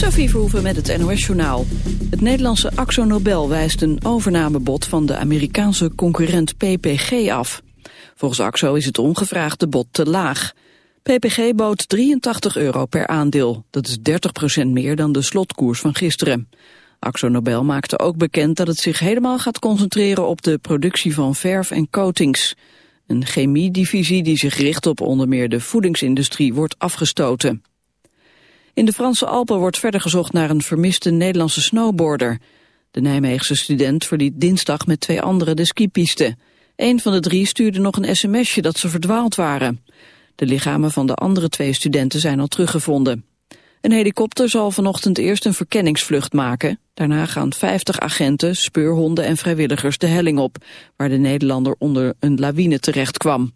Sophie Verhoeven met het NOS-journaal. Het Nederlandse Axo Nobel wijst een overnamebod van de Amerikaanse concurrent PPG af. Volgens Axo is het ongevraagde bod te laag. PPG bood 83 euro per aandeel. Dat is 30% meer dan de slotkoers van gisteren. Axo Nobel maakte ook bekend dat het zich helemaal gaat concentreren op de productie van verf en coatings. Een chemiedivisie die zich richt op onder meer de voedingsindustrie wordt afgestoten. In de Franse Alpen wordt verder gezocht naar een vermiste Nederlandse snowboarder. De Nijmeegse student verliet dinsdag met twee anderen de skipiste. Een van de drie stuurde nog een sms'je dat ze verdwaald waren. De lichamen van de andere twee studenten zijn al teruggevonden. Een helikopter zal vanochtend eerst een verkenningsvlucht maken. Daarna gaan 50 agenten, speurhonden en vrijwilligers de helling op... waar de Nederlander onder een lawine terecht kwam.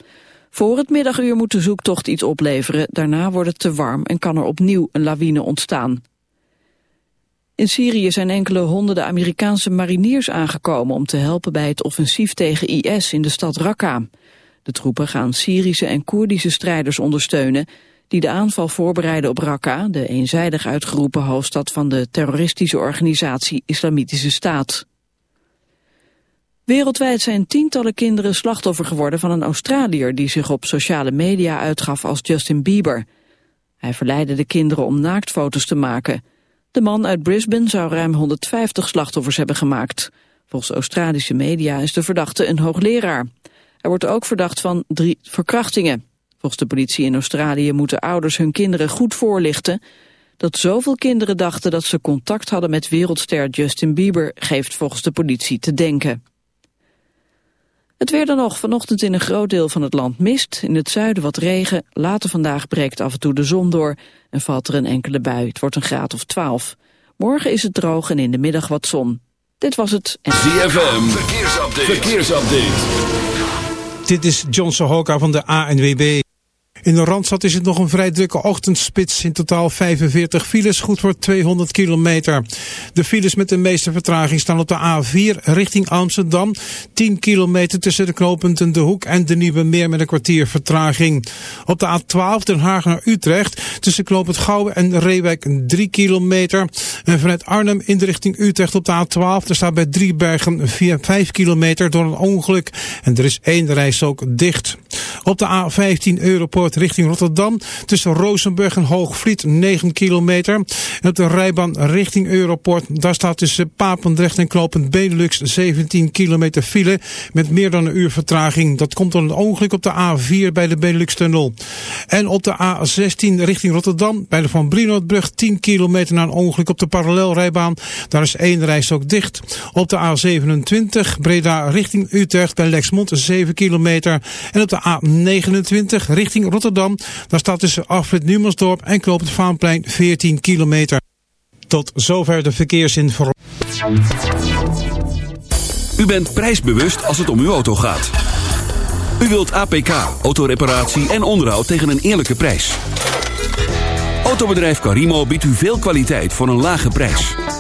Voor het middaguur moet de zoektocht iets opleveren. Daarna wordt het te warm en kan er opnieuw een lawine ontstaan. In Syrië zijn enkele honderden Amerikaanse mariniers aangekomen... om te helpen bij het offensief tegen IS in de stad Raqqa. De troepen gaan Syrische en Koerdische strijders ondersteunen... die de aanval voorbereiden op Raqqa... de eenzijdig uitgeroepen hoofdstad van de terroristische organisatie Islamitische Staat. Wereldwijd zijn tientallen kinderen slachtoffer geworden van een Australiër die zich op sociale media uitgaf als Justin Bieber. Hij verleidde de kinderen om naaktfoto's te maken. De man uit Brisbane zou ruim 150 slachtoffers hebben gemaakt. Volgens Australische media is de verdachte een hoogleraar. Hij wordt ook verdacht van drie verkrachtingen. Volgens de politie in Australië moeten ouders hun kinderen goed voorlichten. Dat zoveel kinderen dachten dat ze contact hadden met wereldster Justin Bieber geeft volgens de politie te denken. Het weer dan nog vanochtend in een groot deel van het land mist. In het zuiden wat regen. Later vandaag breekt af en toe de zon door en valt er een enkele bui. Het wordt een graad of 12. Morgen is het droog en in de middag wat zon. Dit was het. ZFM, verkeersupdate. verkeersupdate. Dit is John Sohoka van de ANWB. In de Randstad is het nog een vrij drukke ochtendspits. In totaal 45 files, goed voor 200 kilometer. De files met de meeste vertraging staan op de A4 richting Amsterdam. 10 kilometer tussen de knooppunten De Hoek en de Nieuwe Meer met een kwartier vertraging. Op de A12 Den Haag naar Utrecht tussen knooppunt Gouwen en Reewijk 3 kilometer. En vanuit Arnhem in de richting Utrecht op de A12. Er staat bij Driebergen 4, 5 kilometer door een ongeluk. En er is één reis ook dicht. Op de A15 Richting Rotterdam. Tussen Rozenburg en Hoogvliet 9 kilometer. En op de rijbaan richting Europort. Daar staat tussen Papendrecht en Knopend Benelux 17 kilometer file. Met meer dan een uur vertraging. Dat komt door een ongeluk op de A4 bij de Benelux-tunnel. En op de A16 richting Rotterdam. Bij de Van Brinootbrug 10 kilometer na een ongeluk op de parallelrijbaan. Daar is één reis ook dicht. Op de A27 Breda richting Utrecht bij Lexmond 7 kilometer. En op de A29 richting Rotterdam Rotterdam. Daar staat tussen Afrit Numersdorp en Knoop het Vaanplein 14 kilometer. Tot zover de verkeersinformatie. U bent prijsbewust als het om uw auto gaat. U wilt APK, autoreparatie en onderhoud tegen een eerlijke prijs. Autobedrijf Carimo biedt u veel kwaliteit voor een lage prijs.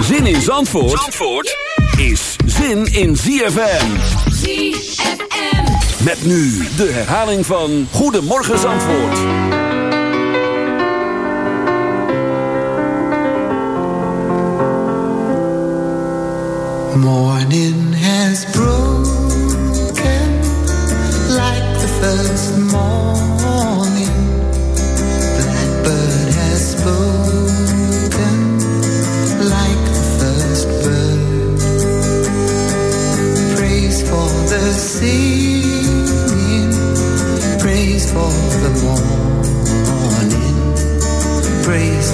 Zin in Zandvoort, Zandvoort is zin in ZFM. ZFM. Met nu de herhaling van Goedemorgen Zandvoort. Morning has broken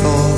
before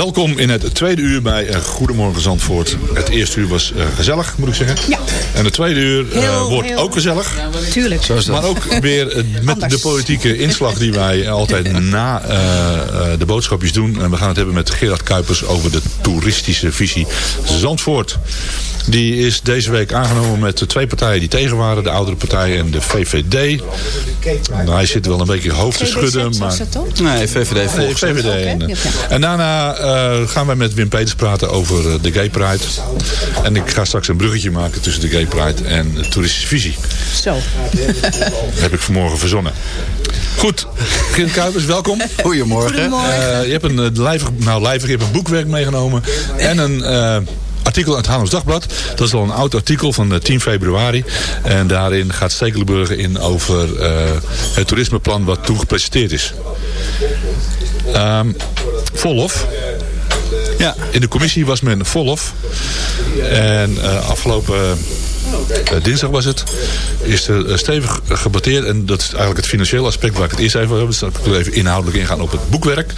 Welkom in het tweede uur bij eh, Goedemorgen Zandvoort. Het eerste uur was eh, gezellig, moet ik zeggen. Ja. En het tweede uur eh, Heel, wordt heel- ook gezellig. Tuurlijk. Zo is Maar ook weer met Anders. de politieke inslag die wij altijd na eh, eh, de boodschapjes doen. En we gaan het hebben met Gerard Kuipers over de toeristische visie Zandvoort. Die is deze week aangenomen met de twee partijen die tegen waren. De oudere partij en de VVD. Nou, hij zit wel een beetje hoofd te schudden. Maar... Nee, VVD Nee, volgt. VVD. En, en daarna eh, gaan wij met Wim Peters praten over eh, de Gay Pride. En ik ga straks een bruggetje maken tussen de Gay Pride en de toeristische visie. Zo. Dat heb ik vanmorgen verzonnen. Goed, Gerrit Kuipers, welkom. Goedemorgen. Goedemorgen. Eh, je hebt een eh, lijvig, nou lijvig, je hebt een boekwerk meegenomen. En een eh, artikel uit het Haarlems Dagblad. Dat is al een oud artikel van eh, 10 februari. En daarin gaat Stekelenburg in over eh, het toerismeplan wat toen gepresenteerd is. Ehm Volhof. Ja. In de commissie was men volhof. En eh, afgelopen eh, dinsdag was het. Is er eh, stevig gebateerd. En dat is eigenlijk het financiële aspect waar ik het eerst even over heb. Dus ik wil even inhoudelijk ingaan op het boekwerk.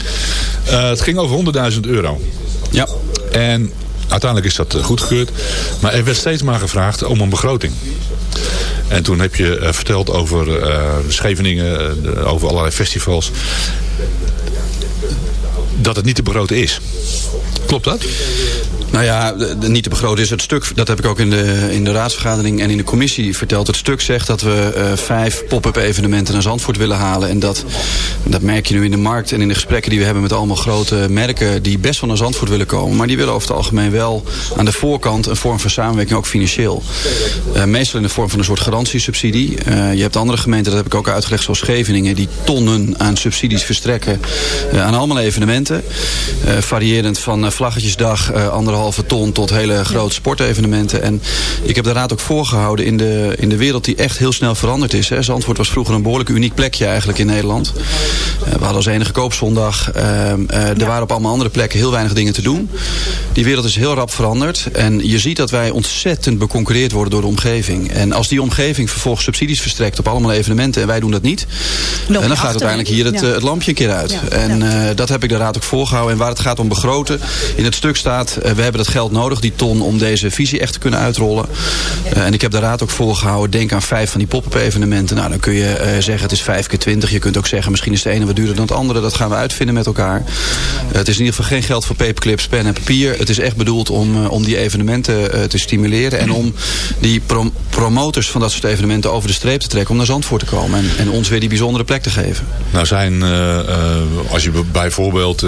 Het ging over 100.000 euro. Ja. En uiteindelijk is dat goedgekeurd. Maar er werd steeds maar gevraagd om een begroting. En toen heb je verteld over eh, Scheveningen, over allerlei festivals. Dat het niet te begroten is. Klopt dat? Nou ja, de, niet te begroten is het stuk. Dat heb ik ook in de, in de raadsvergadering en in de commissie verteld. Het stuk zegt dat we eh, vijf pop-up evenementen naar Zandvoort willen halen. En dat, dat merk je nu in de markt en in de gesprekken die we hebben met allemaal grote merken. Die best wel naar Zandvoort willen komen. Maar die willen over het algemeen wel aan de voorkant een vorm van samenwerking, ook financieel. Eh, meestal in de vorm van een soort garantiesubsidie. Eh, je hebt andere gemeenten, dat heb ik ook uitgelegd, zoals Scheveningen. Die tonnen aan subsidies verstrekken aan allemaal evenementen. Variërend van Vlaggetjesdag, anderhalf anderhalve ton tot hele grote sportevenementen. En ik heb de raad ook voorgehouden in de, in de wereld die echt heel snel veranderd is. Hè. Zandvoort was vroeger een behoorlijk uniek plekje eigenlijk in Nederland. we hadden als enige koopzondag. Ehm, er waren op allemaal andere plekken heel weinig dingen te doen. Die wereld is heel rap veranderd. En je ziet dat wij ontzettend beconcurreerd worden door de omgeving. En als die omgeving vervolgens subsidies verstrekt op allemaal evenementen en wij doen dat niet. en dan gaat uiteindelijk hier het, het lampje een keer uit. En dat heb ik de raad ook voorgehouden. En waar het gaat om begroten. In het stuk staat, we hebben dat geld nodig, die ton, om deze visie echt te kunnen uitrollen. en ik heb de raad ook voorgehouden. Denk aan vijf van die pop-up evenementen. Nou, dan kun je zeggen het is vijf keer twintig. Je kunt ook zeggen misschien is de ene wat duurder dan het andere. Dat gaan we uitvinden met elkaar. het is in ieder geval geen geld voor paperclips, pen en papier. Het is echt bedoeld om, om die evenementen te stimuleren. En om die promotors van dat soort evenementen over de streep te trekken. Om naar Zandvoort te komen. En, en ons weer die bijzondere plek te geven. Nou zijn, als je bijvoorbeeld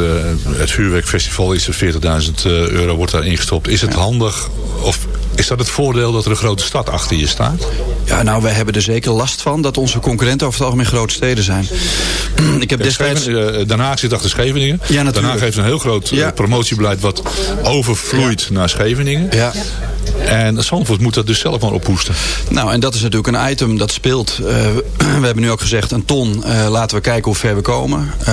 het vuurwerkfestival is er 40.000 euro wordt daar ingestopt. Is het handig of is dat het voordeel dat er een grote stad achter je staat? Ja, nou, wij hebben er zeker last van dat onze concurrenten over het algemeen grote steden zijn. ik heb destijds... Den Haag zit achter Scheveningen. Ja, natuurlijk. Den Haag heeft een heel groot ja. promotiebeleid wat overvloeit naar Scheveningen. Ja. En Zandvoort moet dat dus zelf maar ophoesten. Nou, en dat is natuurlijk een item dat speelt. Uh, we hebben nu ook gezegd een ton. Uh, laten we kijken hoe ver we komen. Uh,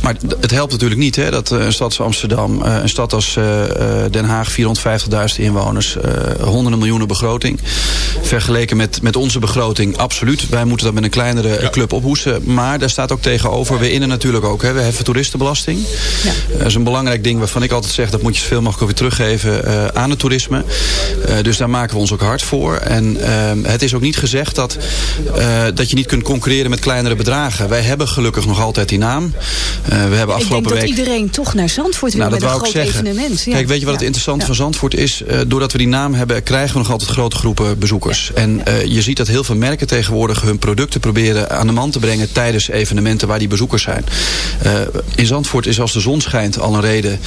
maar het helpt natuurlijk niet hè, dat een stad als Amsterdam, een stad als Den Haag, 450.000 inwoners, honderden miljoenen begroting. Vergeleken met, met onze begroting, absoluut. Wij moeten dat met een kleinere ja. club ophoesten. Maar daar staat ook tegenover, we innen natuurlijk ook. Hè. We hebben toeristenbelasting. Ja. Dat is een belangrijk ding waarvan ik altijd zeg, dat moet je zoveel mogelijk weer teruggeven aan het toerisme. Uh, dus daar maken we ons ook hard voor. En uh, het is ook niet gezegd dat, uh, dat je niet kunt concurreren met kleinere bedragen. Wij hebben gelukkig nog altijd die naam. we hebben afgelopen week... Ik denk dat iedereen toch naar Zandvoort wil nou, met een groot evenement. Ja. Kijk, weet je wat het interessante van Zandvoort is? doordat we die naam hebben, krijgen we nog altijd grote groepen bezoekers. En je ziet dat heel veel merken tegenwoordig hun producten proberen aan de man te brengen tijdens evenementen waar die bezoekers zijn. in Zandvoort is als de zon schijnt al een reden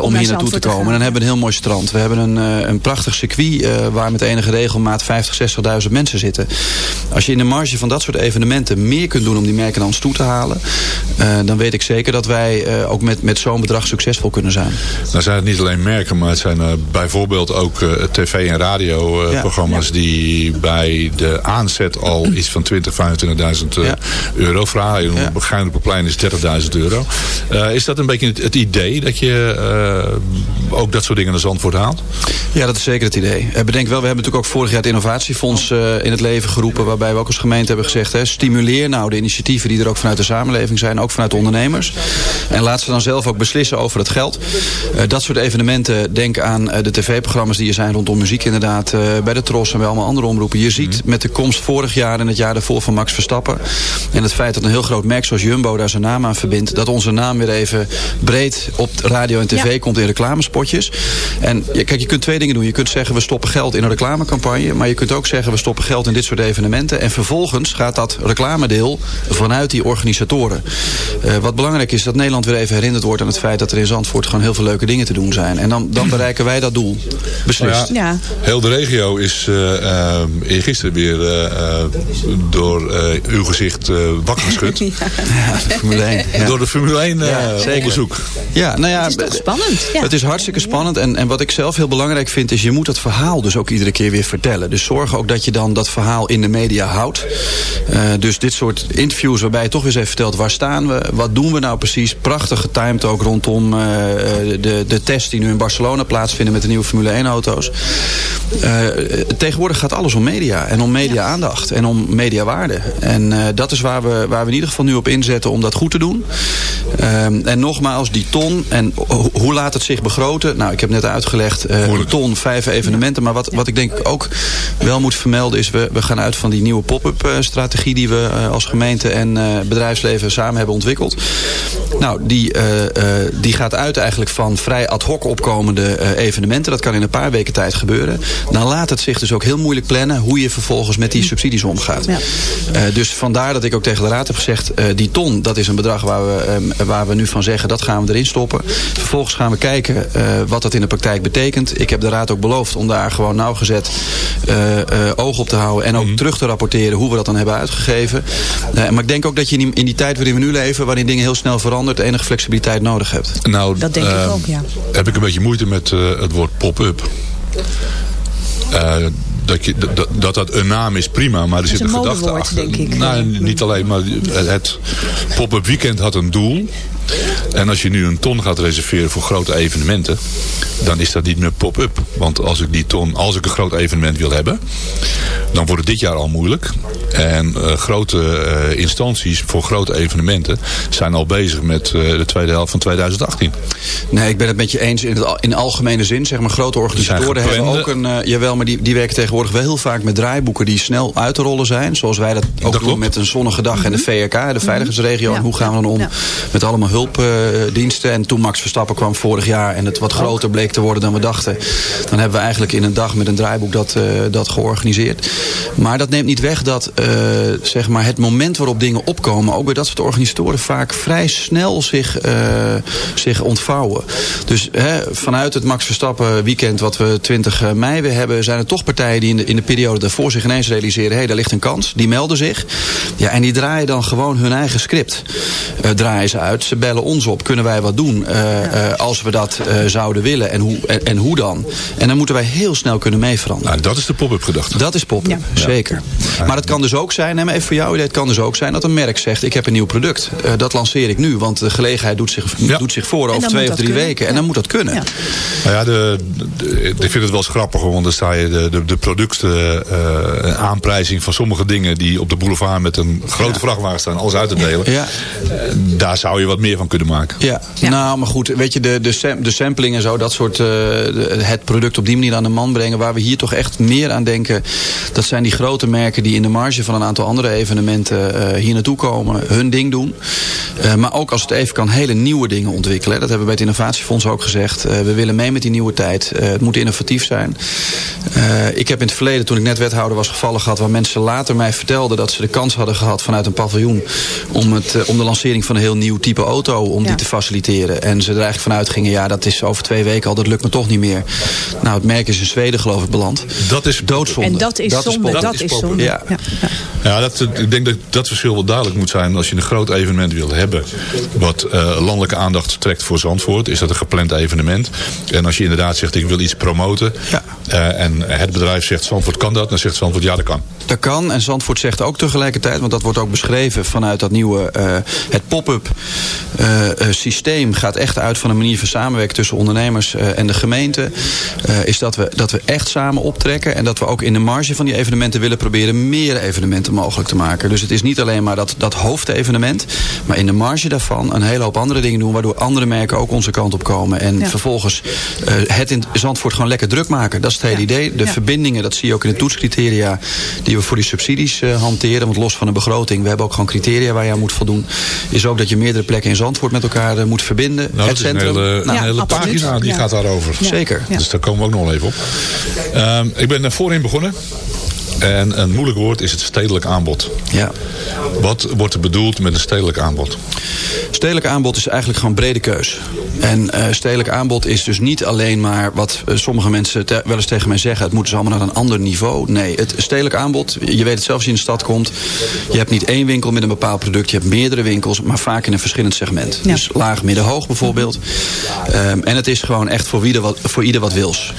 om hier naartoe te komen. En dan hebben we een heel mooi strand. We hebben een, een prachtig circuit uh, waar met enige regelmaat 50, 60.000 mensen zitten. Als je in de marge van dat soort evenementen meer kunt doen om die merken ons toe te halen, uh, dan weet ik zeker dat wij uh, ook met, met zo'n bedrag succesvol kunnen zijn. Nou zijn het niet alleen merken, maar het zijn bijvoorbeeld ook tv- en radioprogramma's ja. die bij de aanzet al iets van 20, 25.000 ja. euro vragen. Een op plein is 30.000 euro. is dat een beetje het, het idee dat je ook dat soort dingen naar Zandvoort haalt? Ja, dat is zeker het idee. Uh, bedenk wel, we hebben natuurlijk ook vorig jaar het innovatiefonds uh, in het leven geroepen. Waarbij we ook als gemeente hebben gezegd, hè, stimuleer nou de initiatieven die er ook vanuit de samenleving zijn. Ook vanuit de ondernemers. En laat ze dan zelf ook beslissen over het geld. Uh, dat soort evenementen, denk aan de tv-programma's die er zijn rondom muziek inderdaad. bij de Tros en bij allemaal andere omroepen. Je ziet met de komst vorig jaar en het jaar daarvoor van Max Verstappen. En het feit dat een heel groot merk zoals Jumbo daar zijn naam aan verbindt. Dat onze naam weer even breed op radio en tv ja. komt in reclamespotjes. En kijk, je kunt twee dingen doen. Je kunt zeggen we stoppen geld in een reclamecampagne. Maar je kunt ook zeggen we stoppen geld in dit soort evenementen. En vervolgens gaat dat reclamedeel vanuit die organisatoren. Uh, wat belangrijk is dat Nederland weer even herinnerd wordt aan het feit dat er in Zandvoort gewoon heel veel leuke dingen te doen zijn. En dan, dan bereiken wij dat doel. Beslist. Nou ja, ja. Heel de regio is uh, uh, gisteren weer door uw gezicht wakker geschud. ja. Formule 1. Ja. Door de Formule 1 onderzoek. Ja, nou ja, het is toch spannend. Het is hartstikke spannend. En, en wat ik zelf heel belangrijk vind is je moet dat verhaal dus ook iedere keer weer vertellen. Dus zorg ook dat je dan dat verhaal in de media houdt. Uh, dus dit soort interviews waarbij je toch weer eens even vertelt... waar staan we, wat doen we nou precies. Prachtig getimed ook rondom uh, de, de test die nu in Barcelona plaatsvinden... met de nieuwe Formule 1-auto's. Uh, tegenwoordig gaat alles om media. En om media-aandacht. En om mediawaarde. En dat is waar we, waar we in ieder geval nu op inzetten om dat goed te doen. en nogmaals, die ton. En hoe laat het zich begroten? Nou, ik heb net uitgelegd. een ton, vijf evenementen. Maar wat, wat ik denk ook wel moet vermelden is... we, we gaan uit van die nieuwe pop-up strategie... die we uh, als gemeente en uh, bedrijfsleven samen hebben ontwikkeld. Nou, die, die gaat uit eigenlijk van vrij ad hoc opkomende evenementen. Dat kan in een paar weken tijd gebeuren. Dan laat het zich dus ook heel moeilijk plannen... hoe je vervolgens met die subsidies omgaat. Dus vandaar dat ik ook tegen de raad heb gezegd... die ton, dat is een bedrag waar we, waar we nu van zeggen... dat gaan we erin stoppen. Vervolgens gaan we kijken wat dat in de praktijk betekent. Ik heb de raad ook beloofd om daar gewoon nauwgezet uh, uh, oog op te houden. En ook mm. terug te rapporteren hoe we dat dan hebben uitgegeven. Uh, maar ik denk ook dat je in die, in die, tijd waarin we nu leven, waarin dingen heel snel veranderen verandert, enige flexibiliteit nodig hebt. Nou, dat denk ik ook, ja. Heb ik een beetje moeite met het woord pop-up. dat, je, dat, dat dat een naam is, prima. Maar er zit een, een gedachte achter. denk ik. Nou, niet alleen, maar het pop-up weekend had een doel. En als je nu een ton gaat reserveren voor grote evenementen, dan is dat niet meer pop-up. Want als ik die ton, als ik een groot evenement wil hebben, dan wordt het dit jaar al moeilijk. En uh, grote uh, instanties voor grote evenementen zijn al bezig met uh, de tweede helft van 2018. Nee, ik ben het met je eens in, het, in algemene zin. Zeg maar, grote organisatoren hebben ook een... jawel, maar die, die werken tegenwoordig wel heel vaak met draaiboeken die snel uit te rollen zijn. Zoals wij dat ook dat doen met een zonnige dag en de mhm. VRK, de mhm. veiligheidsregio. Ja. En hoe gaan we dan om ja. met allemaal hulpdiensten. en toen Max Verstappen kwam vorig jaar en het wat groter bleek te worden dan we dachten. Dan hebben we eigenlijk in een dag met een draaiboek dat, dat georganiseerd. Maar dat neemt niet weg dat uh, zeg maar het moment waarop dingen opkomen, ook bij dat soort organisatoren, vaak vrij snel zich, uh, zich ontvouwen. Dus hè, vanuit het Max Verstappen weekend wat we 20 mei weer hebben, zijn er toch partijen die in de, in de periode daarvoor zich ineens realiseren, hé, hey, daar ligt een kans. Die melden zich. Ja, en die draaien dan gewoon hun eigen script. Draaien ze uit. Ze bellen ons op. Kunnen wij wat doen als we dat zouden willen? En hoe, en, en, hoe dan? En dan moeten wij heel snel kunnen meeveranderen. Nou, dat is de pop-up gedachte. Dat is pop-up, ja. zeker. Maar het kan dus ook zijn, even voor jou idee, het kan dus ook zijn dat een merk zegt... ik heb een nieuw product, uh, dat lanceer ik nu. Want de gelegenheid doet zich, doet zich voor over twee of drie weken. En dan moet dat kunnen. Ja. Nou ja, de, ik vind het wel eens grappig, want dan sta je de, de, de producten uh, aanprijzing van sommige dingen... die op de boulevard met een grote vrachtwagen staan, alles uit te delen. Ja. daar zou je wat meer van kunnen maken. Ja, nou, maar goed, weet je, de, de, de sampling en zo, dat soort... Uh, het product op die manier aan de man brengen... waar we hier toch echt meer aan denken... dat zijn die grote merken die in de marge van een aantal andere evenementen uh, hier naartoe komen, hun ding doen. Uh, maar ook als het even kan, hele nieuwe dingen ontwikkelen. Dat hebben we bij het Innovatiefonds ook gezegd. Uh, we willen mee met die nieuwe tijd. het moet innovatief zijn. ik heb in het verleden, toen ik net wethouder was, gevallen gehad... waar mensen later mij vertelden dat ze de kans hadden gehad vanuit een paviljoen... om, het, om de lancering van een heel nieuw type auto, om ja. die te faciliteren. En ze er eigenlijk vanuit gingen, ja, dat is over twee weken al, dat lukt me toch niet meer. Nou, het merk is in Zweden geloof ik beland. Dat is doodzonde. En dat is dat zonde. Is dat, is zonde. Ja. Ja. ja, dat, ik denk dat dat verschil wel duidelijk moet zijn. Als je een groot evenement wil hebben... wat uh, landelijke aandacht trekt voor Zandvoort... is dat een gepland evenement. En als je inderdaad zegt, ik wil iets promoten... Ja. Uh, en het bedrijf zegt, Zandvoort kan dat... dan zegt Zandvoort, ja, dat kan. Dat kan. En Zandvoort zegt ook tegelijkertijd... want dat wordt ook beschreven vanuit dat nieuwe... Uh, het pop-up systeem gaat echt uit van een manier van samenwerken... tussen ondernemers en de gemeente. is dat we, dat we echt samen optrekken... en dat we ook in de marge van die evenementen willen proberen... meer evenementen mogelijk te maken. Dus het is niet alleen maar dat, dat hoofdevenement... maar in de marge daarvan een hele hoop andere dingen doen... waardoor andere merken ook onze kant op komen. En ja. vervolgens uh, het in Zandvoort gewoon lekker druk maken. Dat is het hele ja. idee. De ja. verbindingen, dat zie je ook in de toetscriteria... die we voor die subsidies uh, hanteren. Want los van een begroting, we hebben ook gewoon criteria waar je aan moet voldoen. Is ook dat je meerdere plekken in Zandvoort met elkaar uh, moet verbinden. Nou, het centrum. Een hele, nou, een hele pagina die gaat daarover. Zeker. Dus daar komen we ook nog even op. Um, ik ben voorin begonnen. En een moeilijk woord is het stedelijk aanbod. Ja. Wat wordt er bedoeld met een stedelijk aanbod? Stedelijk aanbod is eigenlijk gewoon brede keus. En uh, stedelijk aanbod is dus niet alleen maar wat uh, sommige mensen wel eens tegen mij zeggen... het moet dus allemaal naar een ander niveau. Nee, het stedelijk aanbod, je weet het zelf als je in de stad komt... je hebt niet één winkel met een bepaald product... je hebt meerdere winkels, maar vaak in een verschillend segment. Ja. Dus laag, midden, hoog bijvoorbeeld. Um, en het is gewoon echt voor, ieder wat, voor ieder wat wils.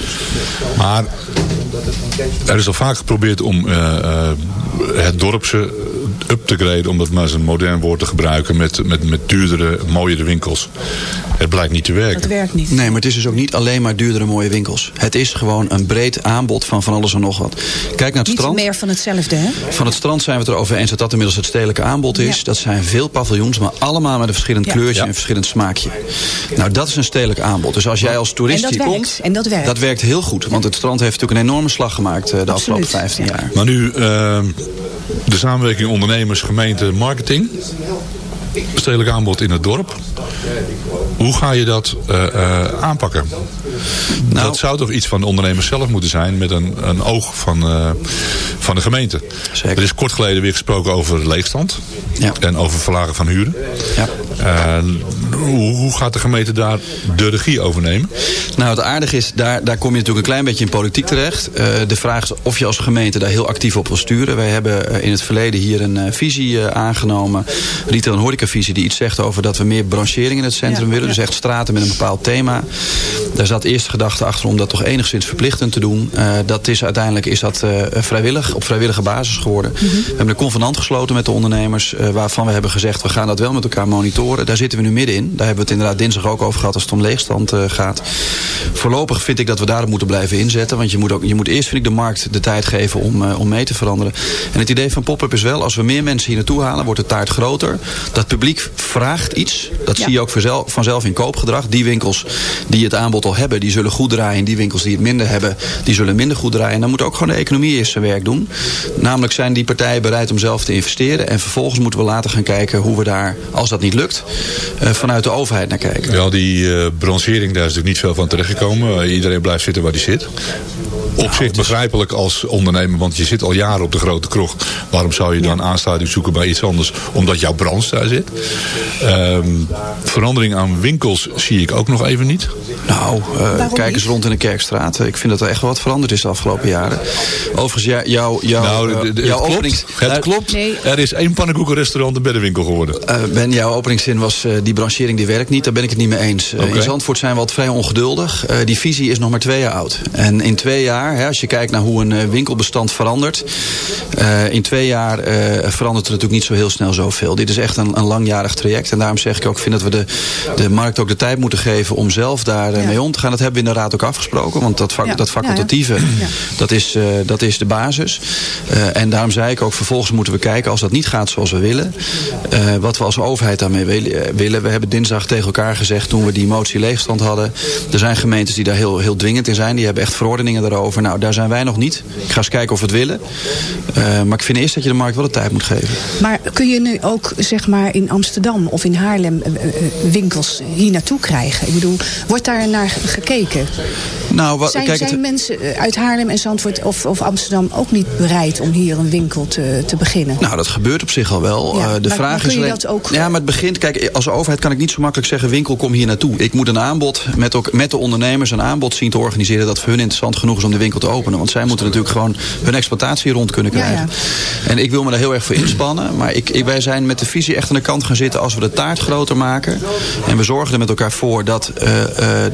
Maar er is al vaak geprobeerd om uh, uh, het dorpse up te graden, om dat maar eens een modern woord te gebruiken, met, met, met duurdere, mooiere winkels. Het blijkt niet te werken. Het werkt niet. Nee, maar het is dus ook niet alleen maar duurdere, mooie winkels. Het is gewoon een breed aanbod van van alles en nog wat. Kijk naar het niet strand. meer van hetzelfde, hè? Van het strand zijn we het erover eens dat dat inmiddels het stedelijke aanbod is. Ja. Dat zijn veel paviljoens, maar allemaal met een verschillend ja. kleurtje en een verschillend smaakje. Nou, dat is een stedelijk aanbod. Dus als jij als toerist hier komt, en dat werkt. dat werkt heel goed. Want het strand heeft natuurlijk een enorme slag gemaakt uh, de Absoluut. afgelopen 15 jaar. Maar nu, uh, de samenwerking ondernemers, gemeente, marketing. Stedelijk aanbod in het dorp. Hoe ga je dat uh, uh, aanpakken? Nou, dat zou toch iets van de ondernemers zelf moeten zijn... met een, een oog van, uh, van de gemeente. Zeker. Er is kort geleden weer gesproken over leegstand. Ja. En over verlagen van huren. Ja. hoe, hoe, gaat de gemeente daar de regie over nemen? Nou, het aardige is, daar, daar kom je natuurlijk een klein beetje in politiek terecht. de vraag is of je als gemeente daar heel actief op wil sturen. Wij hebben in het verleden hier een visie aangenomen. Retail en horeca landelijke visie die iets zegt over dat we meer branchering in het centrum willen. Dus echt straten met een bepaald thema. Daar zat eerst de gedachte achter om dat toch enigszins verplichtend te doen. dat is uiteindelijk is dat vrijwillig, op vrijwillige basis geworden. We hebben een convenant gesloten met de ondernemers. waarvan we hebben gezegd we gaan dat wel met elkaar monitoren. Daar zitten we nu middenin. Daar hebben we het inderdaad dinsdag ook over gehad als het om leegstand gaat. Voorlopig vind ik dat we daarop moeten blijven inzetten. Want je moet, ook, je moet eerst vind ik de markt de tijd geven om, om mee te veranderen. En het idee van pop-up is wel, als we meer mensen hier naartoe halen, wordt de taart groter. Dat publiek vraagt iets. Dat zie je ook vanzelf, vanzelf in koopgedrag. Die winkels die het aanbod al hebben, die zullen goed draaien. Die winkels die het minder hebben, die zullen minder goed draaien. En dan moet ook gewoon de economie eerst zijn werk doen. Namelijk zijn die partijen bereid om zelf te investeren. En vervolgens moeten we later gaan kijken hoe we daar, als dat niet lukt, uh, vanuit de overheid naar kijken. Ja, die uh, daar is natuurlijk niet veel van terechtgekomen. Uh, iedereen blijft zitten waar hij zit op nou, zich begrijpelijk als ondernemer, want je zit al jaren op de grote kroeg. Waarom zou je dan aansluiting zoeken bij iets anders? Omdat jouw branche daar zit. Um, verandering aan winkels zie ik ook nog even niet. Nou, uh, kijk eens rond in de Kerkstraat. Ik vind dat er echt wel wat veranderd is de afgelopen jaren. Overigens, jou, jou, nou, de, de, jouw het klopt. Het klopt. Nee. Er is één pannenkoekenrestaurant een beddenwinkel geworden. Uh, ben, jouw openingszin was uh, die branchering die werkt niet. Daar ben ik het niet mee eens. Okay. in Zandvoort zijn we altijd vrij ongeduldig. die visie is nog maar twee jaar oud. En in twee jaar Hè, als je kijkt naar hoe een uh, winkelbestand verandert. Uh, in twee jaar uh, verandert er natuurlijk niet zo heel snel zoveel. Dit is echt een, een langjarig traject. En daarom zeg ik ook, ik vind dat we de, de markt ook de tijd moeten geven om zelf daar ja. mee om te gaan. Dat hebben we in de raad ook afgesproken. Want dat, vak, ja. dat facultatieve, ja, Dat, is, dat is de basis. en daarom zei ik ook, vervolgens moeten we kijken als dat niet gaat zoals we willen. wat we als overheid daarmee willen. We hebben dinsdag tegen elkaar gezegd toen we die motie leegstand hadden. Er zijn gemeentes die daar heel, heel dwingend in zijn. Die hebben echt verordeningen daarover. Nou, daar zijn wij nog niet. Ik ga eens kijken of we het willen. Maar ik vind eerst dat je de markt wel de tijd moet geven. Maar kun je nu ook zeg maar in Amsterdam of in Haarlem winkels hier naartoe krijgen? Ik bedoel, wordt daar naar gekeken? Nou, wat, zijn, kijk, zijn het, mensen uit Haarlem en Zandvoort of, of Amsterdam ook niet bereid om hier een winkel te, te beginnen? Nou, dat gebeurt op zich al wel. Ja, uh, de maar, vraag maar is alleen, dat ook... Ja, maar het begint, kijk, als overheid kan ik niet zo makkelijk zeggen winkel kom hier naartoe. Ik moet een aanbod met, ook, met de ondernemers een aanbod zien te organiseren dat voor hun interessant genoeg is om de winkel te openen. Want zij moeten natuurlijk gewoon hun exploitatie rond kunnen krijgen. Ja, ja. En ik wil me daar heel erg voor inspannen. Maar ik, ik, wij zijn met de visie echt aan de kant gaan zitten als we de taart groter maken. En we zorgen er met elkaar voor dat uh, uh,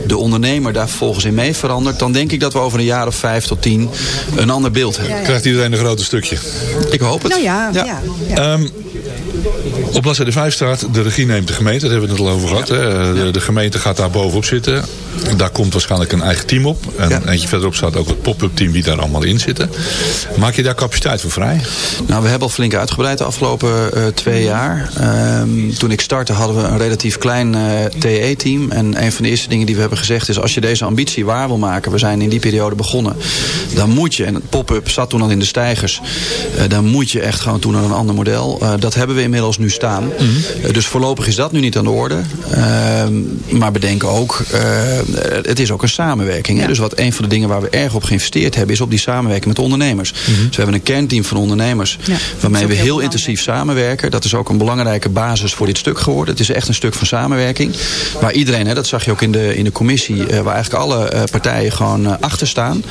de ondernemer daar vervolgens in mee verandert. Dan denk ik dat we over een jaar of vijf tot tien een ander beeld hebben. Ja, Krijgt iedereen een groter stukje? Ik hoop het. Nou ja, ja. Um, op bladzijde 5 staat, de regie neemt de gemeente. Daar hebben we het al over gehad. Hè. De, de, gemeente gaat daar bovenop zitten. Daar komt waarschijnlijk een eigen team op. En ja. eentje verderop staat ook het pop-up team wie daar allemaal in zitten. Maak je daar capaciteit voor vrij? Nou, we hebben al flink uitgebreid de afgelopen uh, twee jaar. Um, toen ik startte hadden we een relatief klein uh, TE-team. En een van de eerste dingen die we hebben gezegd is... als je deze ambitie waar wil maken... we zijn in die periode begonnen... dan moet je, en het pop-up zat toen al in de stijgers... Uh, dan moet je echt gewoon toen naar een ander model. dat hebben we inmiddels nu staan. Mm -hmm. dus voorlopig is dat nu niet aan de orde. maar bedenk ook... het is ook een samenwerking. Ja. Dus wat een van de dingen waar we erg op geïnvesteerd hebben... is op die samenwerking met ondernemers. Mm -hmm. Dus we hebben een kernteam van ondernemers... Ja, waarmee we heel intensief samenwerken. Dat is ook een belangrijke basis voor dit stuk geworden. Het is echt een stuk van samenwerking. Waar iedereen, hè, dat zag je ook in de, in de commissie... Uh, waar eigenlijk alle uh, partijen gewoon uh, achter staan.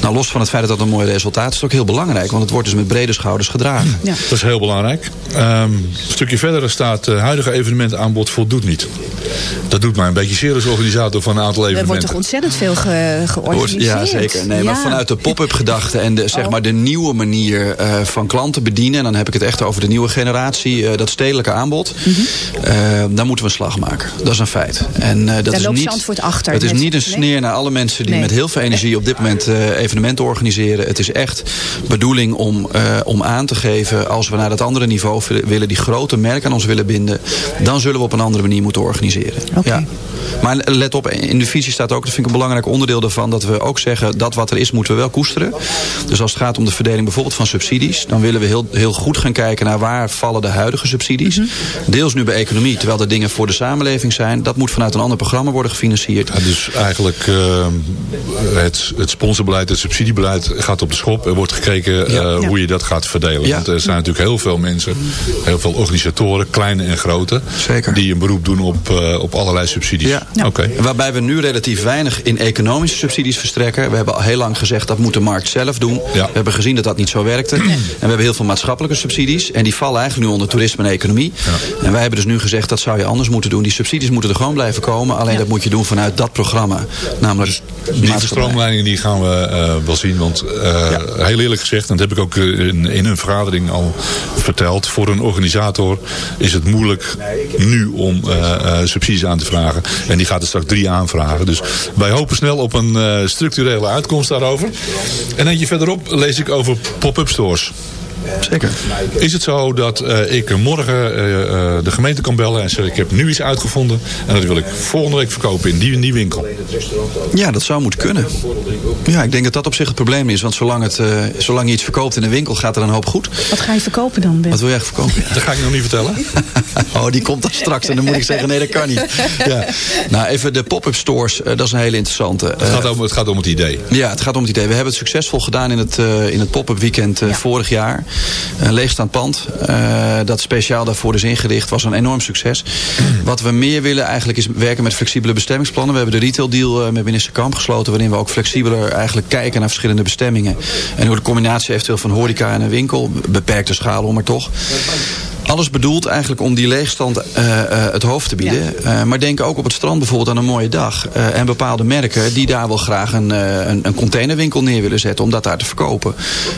Nou, los van het feit dat dat een mooi resultaat is... is het ook heel belangrijk. Want het wordt dus met brede schouders gedragen. Ja. Dat is heel belangrijk. Um, een stukje verder staat... het huidige evenementaanbod voldoet niet. Dat doet mij een beetje zeer als organisator van aantal evenementen. Er wordt toch ontzettend veel ge georganiseerd? Ja, zeker. Nee, maar vanuit de pop-up gedachte en de, zeg oh. maar de nieuwe manier uh, van klanten bedienen... en dan heb ik het echt over de nieuwe generatie, uh, dat stedelijke aanbod... Mm -hmm. uh, daar moeten we een slag maken. Dat is een feit. En, dat daar is loopt niet, Zandvoort achter. Het is niet een sneer nee? naar alle mensen die nee. met heel veel energie... op dit moment evenementen organiseren. Het is echt bedoeling om, om aan te geven... als we naar dat andere niveau willen... die grote merken aan ons willen binden... dan zullen we op een andere manier moeten organiseren. Okay. Ja. Maar let op, in de visie staat ook, dat vind ik een belangrijk onderdeel daarvan... dat we ook zeggen, dat wat er is moeten we wel koesteren. Dus als het gaat om de verdeling bijvoorbeeld van subsidies... dan willen we heel, heel goed gaan kijken naar waar vallen de huidige subsidies. Mm -hmm. Deels nu bij economie, terwijl er dingen voor de samenleving zijn. Dat moet vanuit een ander programma worden gefinancierd. Ja, dus eigenlijk uh, het, het sponsorbeleid, het subsidiebeleid gaat op de schop. Er wordt gekeken ja. uh, ja. hoe je dat gaat verdelen. Ja. Want er zijn natuurlijk heel veel mensen, heel veel organisatoren, kleine en grote... Zeker. die een beroep doen op, uh, op allerlei subsidies. Ja. Oké. Waarbij we nu relatief weinig in economische subsidies verstrekken. We hebben al heel lang gezegd dat moet de markt zelf doen. Ja. We hebben gezien dat dat niet zo werkte. En we hebben heel veel maatschappelijke subsidies. En die vallen eigenlijk nu onder toerisme en economie. En wij hebben dus nu gezegd dat zou je anders moeten doen. Die subsidies moeten er gewoon blijven komen. Alleen dat moet je doen vanuit dat programma. Namelijk Dus Die maatschappij. stroomleiding die gaan we eh, wel zien. Want eh, heel eerlijk gezegd, en dat heb ik ook eh, in, in een vergadering al verteld. Voor een organisator is het moeilijk nu om subsidies aan te vragen. En die gaat er straks drie aanvragen. Dus wij hopen snel op een eh, structurele uitkomst daarover. En eentje verderop lees ik over pop-up stores. Zeker. Is het zo dat eh, ik morgen eh, eh, de gemeente kan bellen en zeggen ik heb nu iets uitgevonden. En dat wil ik volgende week verkopen in die die winkel. Ja, dat zou moeten kunnen. Ja, ik denk dat dat op zich het probleem is. Want zolang, het, eh, zolang je iets verkoopt in een winkel, gaat er een hoop goed. Wat ga je verkopen dan, Ben? Wat wil je echt verkopen? Dat ga ik nog niet vertellen. Oh, die komt dan straks. En dan moet ik zeggen, nee, dat kan niet. Ja. Nou, even de pop-up stores. dat is een hele interessante. Het gaat om het, gaat om het idee. ja, het gaat om het idee. We hebben het succesvol gedaan in het, eh, in het pop-up weekend eh, vorig jaar. Een leegstaand pand. eh, dat speciaal daarvoor is ingericht. Was een enorm succes. Wat we meer willen eigenlijk is werken met flexibele bestemmingsplannen. We hebben de retail deal eh, met minister Kamp gesloten. Waarin we ook flexibeler eigenlijk kijken naar verschillende bestemmingen. En hoe de combinatie eventueel van horeca en een winkel. Beperkte schaal, maar toch. Alles bedoeld eigenlijk om die leegstand eh, eh, het hoofd te bieden. Eh, maar denk ook op het strand bijvoorbeeld aan een mooie dag. Eh, en bepaalde merken die daar wel graag een, een, een containerwinkel neer willen zetten. Om dat daar te verkopen.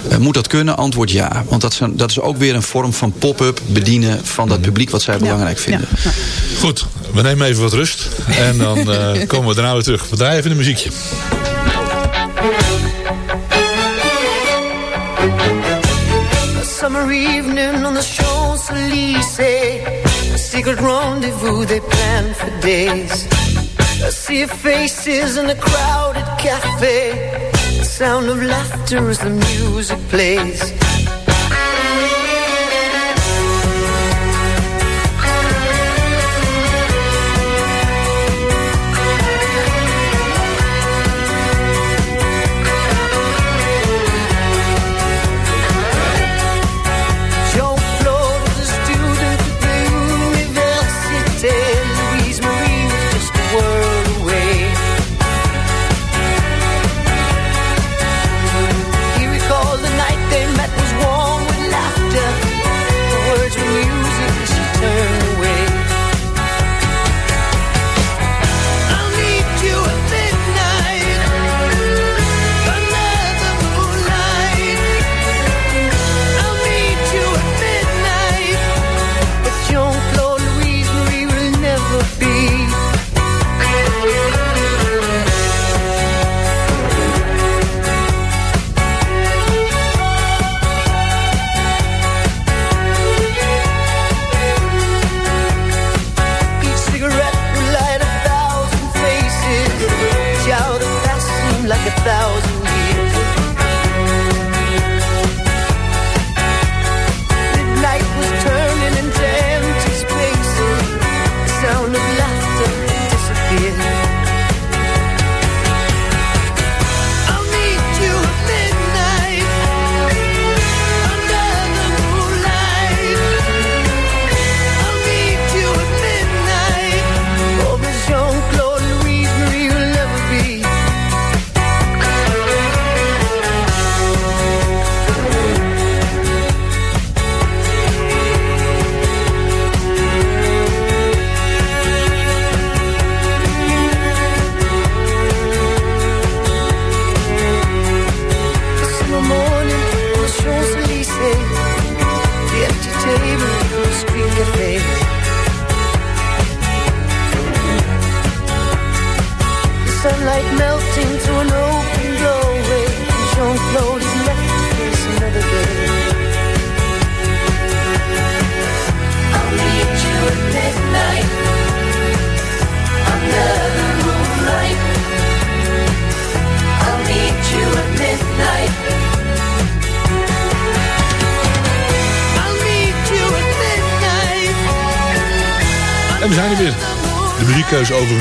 Eh, moet dat kunnen? Antwoord ja. Want dat is, een- dat is ook weer een vorm van pop-up bedienen van dat publiek wat zij belangrijk vinden. Ja. Goed, we nemen even wat rust. En dan eh, komen we daarna weer terug. We draaien even een muziekje. Secret rendezvous they planned for days. I see faces in a crowded cafe. The sound of laughter as the music plays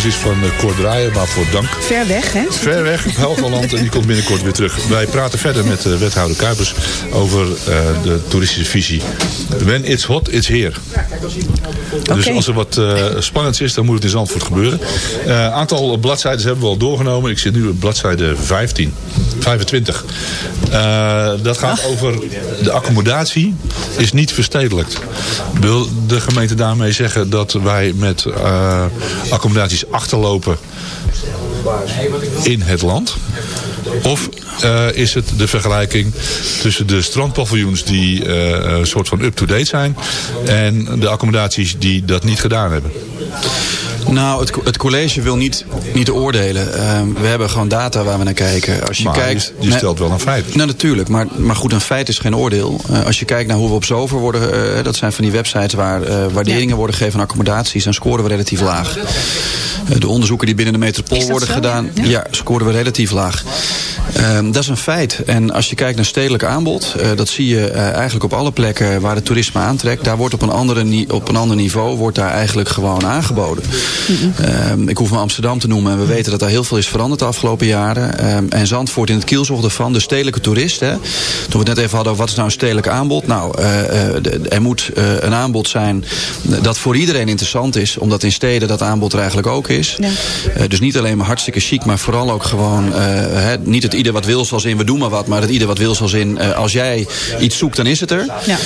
is van uh, Cor Draaier, maar voor dank. Ver weg, hè? Ver weg, op Helgoland. en die komt binnenkort weer terug. Wij praten verder met uh, wethouder Kuipers over uh, de toeristische visie. When it's hot, it's here. Okay. Dus als er wat uh, spannends is, dan moet het in Zandvoort gebeuren. Uh, aantal bladzijden hebben we al doorgenomen. Ik zit nu op bladzijde 15, 25. Uh, dat gaat over de accommodatie is niet verstedelijkt. Wil de gemeente daarmee zeggen dat wij met accommodaties achterlopen in het land? Of uh, is het de vergelijking tussen de strandpaviljoens die uh, een soort van up-to-date zijn en de accommodaties die dat niet gedaan hebben? Nou, het, het college wil niet, niet oordelen. Uh, we hebben gewoon data waar we naar kijken. Als je maar kijkt, je, je stelt wel een feit. Nou, natuurlijk. Maar, maar goed, een feit is geen oordeel. Uh, als je kijkt naar hoe we op Zover worden... Uh, dat zijn van die websites waar waarderingen ja. worden gegeven aan accommodaties... dan scoren we relatief laag. de onderzoeken die binnen de metropool worden zo? gedaan... Ja. Ja. scoren we relatief laag. Um, dat is een feit. En als je kijkt naar stedelijk aanbod... dat zie je eigenlijk op alle plekken waar het toerisme aantrekt... daar wordt op een, andere, op een ander niveau... wordt daar eigenlijk gewoon aangeboden. Um, ik hoef maar Amsterdam te noemen. En we weten dat daar heel veel is veranderd de afgelopen jaren. Um, en Zandvoort in het kielzog ervan. De stedelijke toerist. Hè. Toen we het net even hadden over wat is nou een stedelijk aanbod. Nou, uh, uh, er moet een aanbod zijn dat voor iedereen interessant is. Omdat in steden dat aanbod er eigenlijk ook is. Ja. dus niet alleen maar hartstikke chic. Maar vooral ook gewoon niet het ieder wat wil zoals in we doen maar wat. Maar het ieder wat wil zoals in als jij iets zoekt dan is het er. Ja.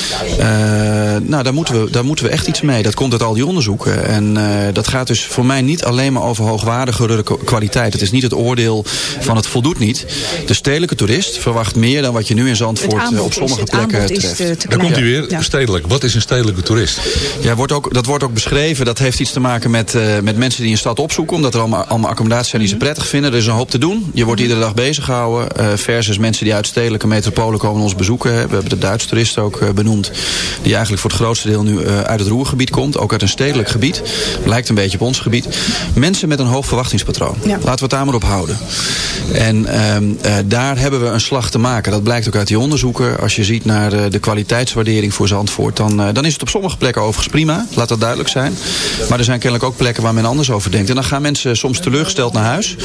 nou, daar moeten, we, daar moeten we echt iets mee. Dat komt uit al die onderzoeken. En dat gaat dus voor mij niet alleen maar over hoogwaardige kwaliteit. Het is niet het oordeel van het voldoet niet. De stedelijke toerist verwacht meer dan wat je nu in Zandvoort op sommige is, plekken treft. Te, te Daar komt hij weer, ja. stedelijk. Wat is een stedelijke toerist? Ja, wordt ook, dat wordt ook beschreven. Dat heeft iets te maken met, uh, met mensen die een stad opzoeken. Omdat er allemaal, allemaal accommodaties zijn die ze prettig vinden. Er is een hoop te doen. Je wordt iedere dag bezig gehouden. Uh, versus mensen die uit stedelijke metropolen komen ons bezoeken. We hebben de Duitse toerist ook uh, benoemd. Die eigenlijk voor het grootste deel nu uit het Roergebied komt. Ook uit een stedelijk gebied. Lijkt een beetje op ons gebied. Mensen met een hoog verwachtingspatroon. Ja. Laten we het daar maar op houden. En uh, daar hebben we een slag te maken. Dat blijkt ook uit die onderzoeken. Als je ziet naar uh, de kwaliteitswaardering voor Zandvoort... Dan, uh, dan is het op sommige plekken overigens prima. Laat dat duidelijk zijn. Maar er zijn kennelijk ook plekken waar men anders over denkt. En dan gaan mensen soms teleurgesteld naar huis.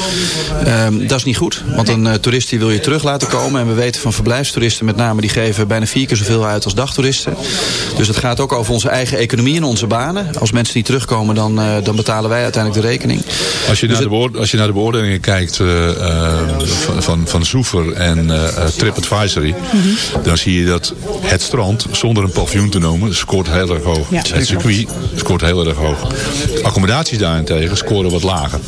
Uh, dat is niet goed. Want een uh, toerist die wil je terug laten komen. En we weten van verblijfstoeristen met name... die geven bijna vier keer zoveel uit als dagtoeristen. Dus het gaat ook over onze eigen economie en onze banen. Als mensen niet terugkomen, dan, uh, dan betalen wij uiteindelijk de rekening. Als je, dus naar, de beoord, als je naar de beoordelingen kijkt uh, uh, van, van, van Zoever en uh, TripAdvisory, mm -hmm. dan zie je dat het strand, zonder een paviljoen te noemen, scoort heel erg hoog. Ja. Het circuit scoort heel erg hoog. Accommodaties daarentegen scoren wat lager.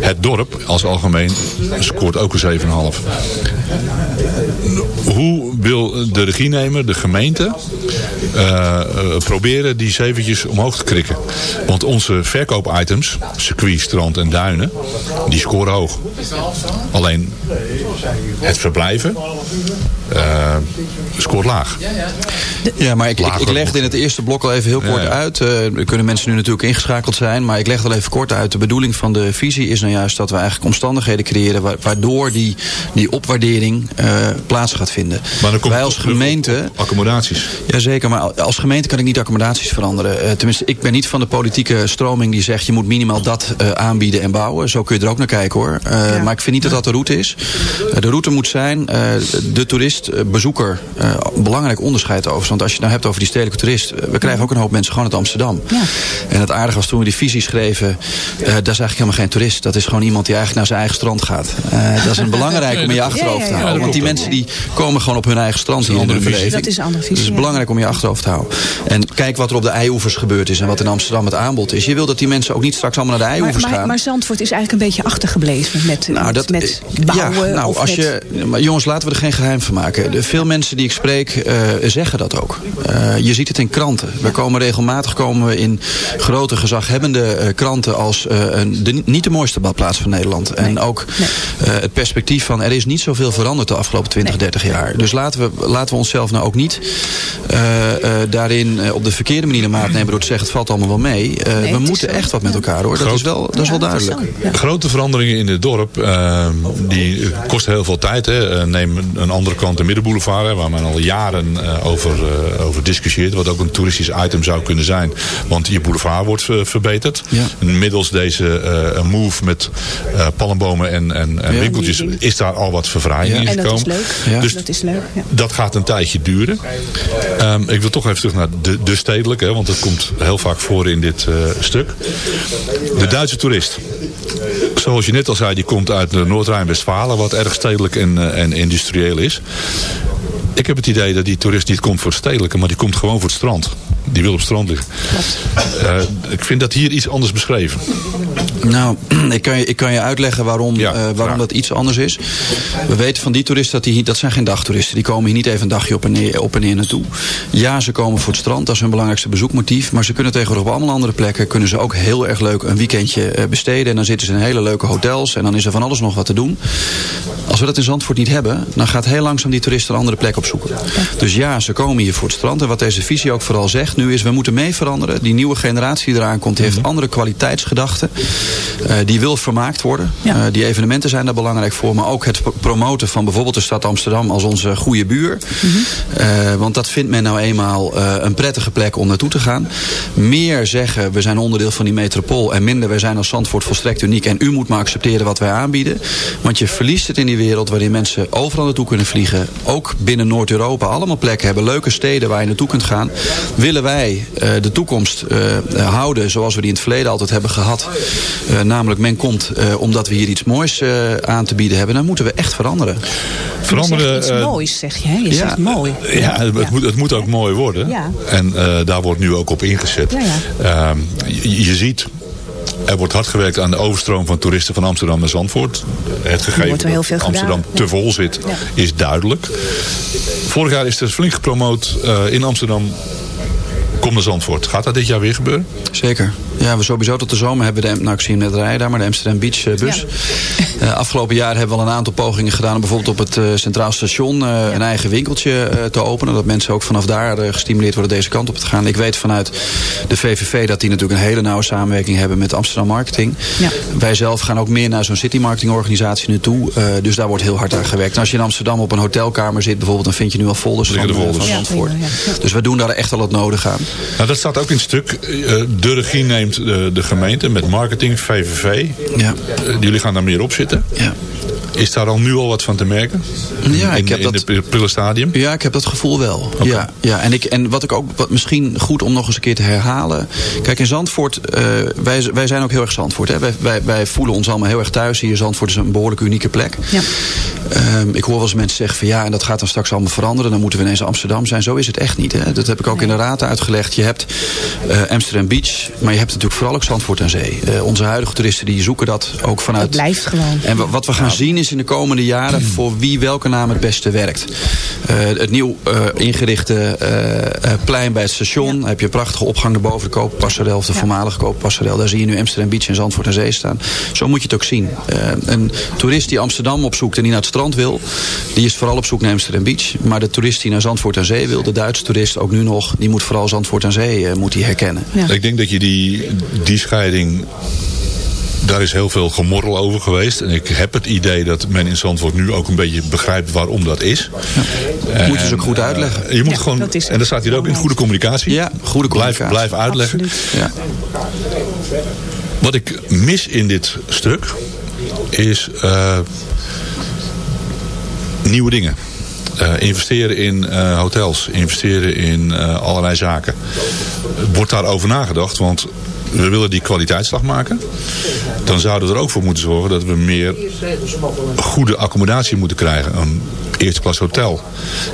Het dorp als algemeen scoort ook een 7,5. Hoe wil de regienemer, de gemeente, uh, proberen die zeventjes omhoog te krikken? Want onze verkoopitems, circuit, strand en duinen, die scoren hoog. Alleen het verblijven uh, scoort laag. Ja, maar ik, ik, ik leg in het eerste blok al even heel kort ja, ja. uit. Uh, er kunnen mensen nu natuurlijk ingeschakeld zijn, maar ik leg het al even kort uit. De bedoeling van de visie is nou juist dat we eigenlijk omstandigheden creëren waardoor die, die opwaardering uh, plaats gaat vinden. Maar dan komt Wij als gemeente... Accommodaties. Jazeker, maar als gemeente kan ik niet accommodaties veranderen. Uh, tenminste, ik ben niet van de politieke stroming die zegt je moet minimaal dat uh, aanbieden en bouwen. Zo kun je er ook naar kijken hoor. Uh, ja. Maar ik vind niet dat dat de route is. Uh, de route moet zijn uh, de toerist, bezoeker, uh, belangrijk onderscheid over. Want als je het nou hebt over die stedelijke toerist, we krijgen ook een hoop mensen gewoon uit Amsterdam. Ja. En het aardige was toen we die visie schreven, uh, dat is eigenlijk helemaal geen toerist. Dat is gewoon iemand die eigenlijk naar zijn eigen strand gaat. Uh, dat is een belangrijk om in je achterhoofd te houden. Want die mensen die komen gewoon op hun eigen strand in hun beleving. Dat is een andere visie. Dus het is belangrijk om je achterhoofd te houden. En kijk wat er op de eioevers gebeurd is en wat in Amsterdam het aanbod is. Je wil dat die mensen ook niet straks allemaal naar de eioevers maar, maar, gaan. Maar Zandvoort is eigenlijk een beetje achtergebleven met, nou, met, dat, met bouwen. Ja, nou, als met... je, maar jongens, laten we er geen geheim van maken. De, veel mensen die ik spreek uh, zeggen dat ook. Uh, je ziet het in kranten. We komen regelmatig komen we in grote gezaghebbende uh, kranten als een, de, niet de mooiste badplaats van Nederland. En ook nee. het perspectief van er is niet zoveel veranderd de afgelopen 20, 30 jaar. Dus laten we, laten we onszelf nou ook niet uh, uh, daarin uh, op de verkeerde manier de maat nemen door te zeggen het valt allemaal wel mee. Nee, we moeten echt wat met elkaar hoor. Dat is wel, dat is wel duidelijk. Is Grote veranderingen in het dorp, die kosten heel veel tijd. Hè. neem een andere kant de Middenboulevard, hè, waar men al jaren over, over discussieert. Wat ook een toeristisch item zou kunnen zijn. Want je boulevard wordt verbeterd. Ja. Middels deze move met palmbomen en, en, en winkeltjes is daar al wat vervraaiing in gekomen. En dat is leuk. Dus dat is leuk. Dat gaat een tijdje duren. Um, ik wil toch even terug naar de, de stedelijke, want dat komt heel vaak voor in dit uh, stuk. De Duitse toerist. Zoals je net al zei, die komt uit Noord-Rijn-Westfalen, wat erg stedelijk en, uh, en industrieel is. Ik heb het idee dat die toerist niet komt voor het stedelijke, maar die komt gewoon voor het strand. Die wil op het strand liggen. Uh, ik vind dat hier iets anders beschreven. Nou, ik kan je, ik kan je uitleggen waarom, ja, uh, waarom dat iets anders is. We weten van die toeristen dat die dat zijn geen dagtoeristen. Die komen hier niet even een dagje op en, neer, op en neer naartoe. Ja, ze komen voor het strand. Dat is hun belangrijkste bezoekmotief. Maar ze kunnen tegenwoordig op allemaal andere plekken... kunnen ze ook heel erg leuk een weekendje uh, besteden. En dan zitten ze in hele leuke hotels. En dan is er van alles nog wat te doen. Als we dat in Zandvoort niet hebben... dan gaat heel langzaam die toeristen een andere plek opzoeken. Dus ja, ze komen hier voor het strand. En wat deze visie ook vooral zegt nu is... we moeten mee veranderen. Die nieuwe generatie die eraan komt... heeft andere kwaliteitsgedachten. Uh, die wil vermaakt worden. Ja. Uh, die evenementen zijn daar belangrijk voor. Maar ook het promoten van bijvoorbeeld de stad Amsterdam als onze goede buur. Mm -hmm. uh, want dat vindt men nou eenmaal een prettige plek om naartoe te gaan. Meer zeggen we zijn onderdeel van die metropool. En minder wij zijn als Zandvoort volstrekt uniek. En u moet maar accepteren wat wij aanbieden. Want je verliest het in die wereld waarin mensen overal naartoe kunnen vliegen. Ook binnen Noord-Europa. Allemaal plekken hebben. Leuke steden waar je naartoe kunt gaan. Willen wij de toekomst houden zoals we die in het verleden altijd hebben gehad. Namelijk men komt omdat we hier iets moois aan te bieden hebben. Dan moeten we echt veranderen. Veranderen. Iets moois zeg je. Hè? Je ja, zegt mooi. Ja, ja het, ja. Moet, het moet ook mooi worden. Ja. En uh, daar wordt nu ook op ingezet. Ja, ja. Uh, je, je ziet er wordt hard gewerkt aan de overstroom van toeristen van Amsterdam naar Zandvoort. Het gegeven dat Amsterdam gedaan. te vol zit ja. is duidelijk. Vorig jaar is er flink gepromoot uh, in Amsterdam Kom naar Zandvoort. Gaat dat dit jaar weer gebeuren? Zeker. Ja, we sowieso tot de zomer hebben de, nou ik zie hem net rijden daar, maar de Amsterdam Beach uh, bus. Ja. Uh, afgelopen jaar hebben we al een aantal pogingen gedaan om bijvoorbeeld op het uh, Centraal Station ja. een eigen winkeltje te openen. Dat mensen ook vanaf daar gestimuleerd worden deze kant op te gaan. Ik weet vanuit de VVV dat die natuurlijk een hele nauwe samenwerking hebben met Amsterdam Marketing. Ja. Wij zelf gaan ook meer naar zo'n city marketing organisatie naartoe. dus daar wordt heel hard aan gewerkt. En als je in Amsterdam op een hotelkamer zit bijvoorbeeld, dan vind je nu al folders van, de folders. van Zandvoort. Dus we doen daar echt al het nodig aan. Nou, dat staat ook in het stuk. De regie neemt de, de gemeente met marketing, VVV. Ja. Jullie gaan daar meer op zitten. Ja. Is daar al nu al wat van te merken? Ja, in, ik heb in dat, het prille stadium? Ja, ik heb dat gevoel wel. Okay. Ja, ja. En, ik, en wat ik ook, wat misschien goed om nog eens een keer te herhalen. Kijk, in Zandvoort, uh, wij, wij zijn ook heel erg Zandvoort. Hè? Wij, wij, wij voelen ons allemaal heel erg thuis hier. Zandvoort is een behoorlijk unieke plek. Ja. Um, ik hoor wel eens mensen zeggen van ja, en dat gaat dan straks allemaal veranderen. Dan moeten we ineens Amsterdam zijn. Zo is het echt niet. Hè? Dat heb ik ook nee. in de raad uitgelegd. Je hebt uh, Amsterdam Beach, maar je hebt natuurlijk vooral ook Zandvoort en Zee. Uh, onze huidige toeristen die zoeken dat ook vanuit. Het blijft gewoon. En wat we gaan ja. zien is in de komende jaren voor wie welke naam het beste werkt. Uh, het nieuw uh, ingerichte uh, plein bij het station. Ja. heb je een prachtige opgang erboven, de Kooppassarel of de ja. voormalige Kooppassarel. Daar zie je nu Amsterdam Beach en Zandvoort en Zee staan. Zo moet je het ook zien. een toerist die Amsterdam opzoekt en die naar het strand wil, die is vooral op zoek naar Amsterdam Beach. Maar de toerist die naar Zandvoort en Zee wil, de Duitse toerist ook nu nog, die moet vooral Zandvoort en Zee moet die herkennen. Ja. Ik denk dat je die, die scheiding daar is heel veel gemorrel over geweest. En ik heb het idee dat men in Zandvoort nu ook een beetje begrijpt waarom dat is. Ja. En, moet je ze ook goed uitleggen. Uh, je moet ja, gewoon, dat en dat staat hier ook in, goede communicatie. Ja, goede communicatie. Blijf, blijf uitleggen. Ja. Wat ik mis in dit stuk is uh, nieuwe dingen. Uh, investeren in uh, hotels, investeren in uh, allerlei zaken. Wordt daarover nagedacht, want we willen die kwaliteitsslag maken. Dan zouden we er ook voor moeten zorgen dat we meer goede accommodatie moeten krijgen. Een eerste klas hotel.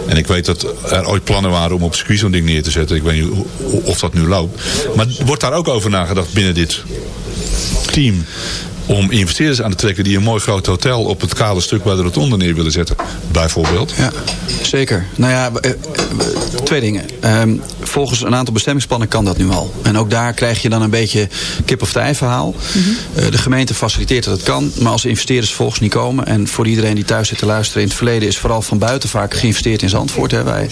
En ik weet dat er ooit plannen waren om op circuit zo'n ding neer te zetten. Ik weet niet of dat nu loopt. Maar wordt daar ook over nagedacht binnen dit team om investeerders aan te trekken die een mooi groot hotel op het kale stuk bij de rotonde neer willen zetten. Bijvoorbeeld. Ja, zeker. Nou ja, twee dingen. Um, volgens een aantal bestemmingsplannen kan dat nu al. En ook daar krijg je dan een beetje kip of ei verhaal. Mhm. Eh, de gemeente faciliteert dat het kan, maar als de investeerders vervolgens niet komen... en voor iedereen die thuis zit te luisteren... in het verleden is vooral van buiten vaak geïnvesteerd in Zandvoort. Hè, wij.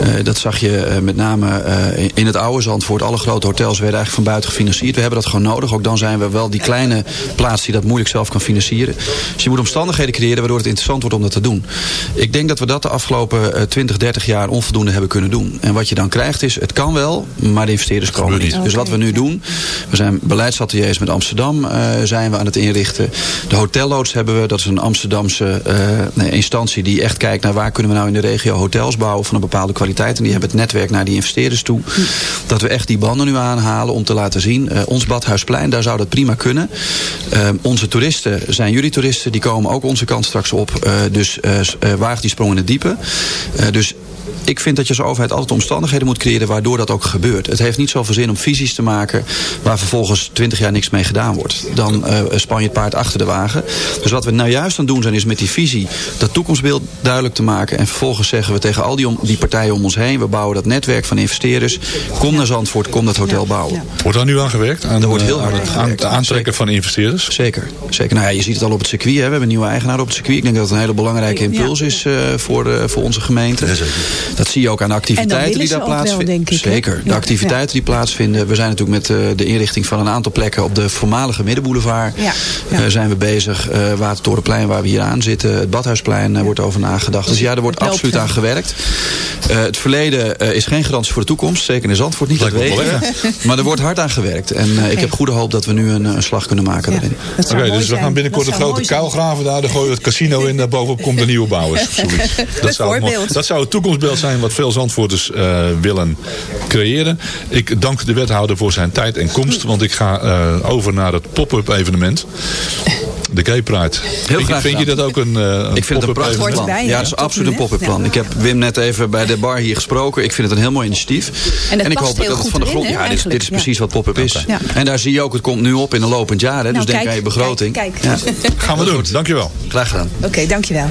Eh, dat zag je eh, met name eh, in het oude Zandvoort. Alle grote hotels werden eigenlijk van buiten gefinancierd. We hebben dat gewoon nodig. Ook dan zijn we wel die kleine plaats die dat moeilijk zelf kan financieren. Dus je moet omstandigheden creëren waardoor het interessant wordt om dat te doen. Ik denk dat we dat de afgelopen eh, 20, 30 jaar onvoldoende hebben kunnen doen. En wat je dan krijgt is, het kan wel, maar de investeerders komen niet. Dus wat we nu doen, we zijn beleidsateliers met Amsterdam eh, zijn we aan het inrichten. De hotelloods hebben we, dat is een Amsterdamse eh, nee, instantie die echt kijkt naar waar kunnen we nou in de regio hotels bouwen van een bepaalde kwaliteit. En die hebben het netwerk naar die investeerders toe. Dat we echt die banden nu aanhalen om te laten zien, eh, ons Badhuisplein, daar zou dat prima kunnen. Eh, onze toeristen zijn jullie toeristen, die komen ook onze kant straks op. Eh, dus eh, eh, waag die sprong in het diepe. Dus ik vind dat je als overheid altijd omstandigheden moet creëren waardoor dat ook gebeurt. Het heeft niet zoveel zin om visies te maken waar vervolgens twintig jaar niks mee gedaan wordt. Dan eh, span je het paard achter de wagen. Dus wat we nou juist aan het doen zijn is met die visie dat toekomstbeeld duidelijk te maken. En vervolgens zeggen we tegen al die, om, die partijen om ons heen, we bouwen dat netwerk van investeerders. Kom naar Zandvoort, kom dat hotel bouwen. Wordt daar nu aan gewerkt? Aan, Er wordt heel eh, hard aan aan het gewerkt. aan- aantrekken van investeerders? Zeker, zeker. Nou ja, je ziet het al op het circuit. Hè. We hebben een nieuwe eigenaar op het circuit. Ik denk dat het een hele belangrijke impuls is eh, voor, voor onze gemeente. Dat zie je ook aan de activiteiten die daar plaatsvinden. Zeker. De Ja, activiteiten die plaatsvinden. We zijn natuurlijk met eh, de inrichting van een aantal plekken op de voormalige Middenboulevard. Ja, eh, zijn we bezig. Eh Watertorenplein waar we hier aan zitten. Het Badhuisplein wordt over nagedacht. Dus ja, er wordt absoluut aan gewerkt. Eh, het verleden eh, is geen garantie voor de toekomst. Zeker in Zandvoort niet, dat weten. Maar er wordt hard aan gewerkt. En eh, ik heb goede hoop dat we nu een, een slag kunnen maken daarin. Dat Oké, dus we gaan binnenkort Dat een grote kuil graven daar. Dan gooien we het casino in. Daar bovenop komt de nieuwe bouw. is of zoiets. Dat zou, het dat zou het toekomstbeeld zijn wat veel Zandvoorters eh, willen creëren. Ik dank de wethouder voor zijn tijd en komst. Want ik ga eh, over naar het pop-up evenement. De Gay Pride. vind, je- graag vind je dat ook een, eh, een Ik vind het een pop-up prachtig plan. bij, Ja, het is absoluut een pop-up plan. Ik heb Wim net even bij de bar hier gesproken. Ik vind het een heel mooi initiatief. En dat ik hoop heel dat het van de grond. Ja, dit, is- dit is eigenlijk. precies wat pop-up is. Ja. En daar zie je ook, het komt nu op in een lopend jaar. Hè, dus Nou, denk kijk, aan je begroting. kijk, Ja. Gaan we doen. Dankjewel. Graag gedaan. Oké, dankjewel.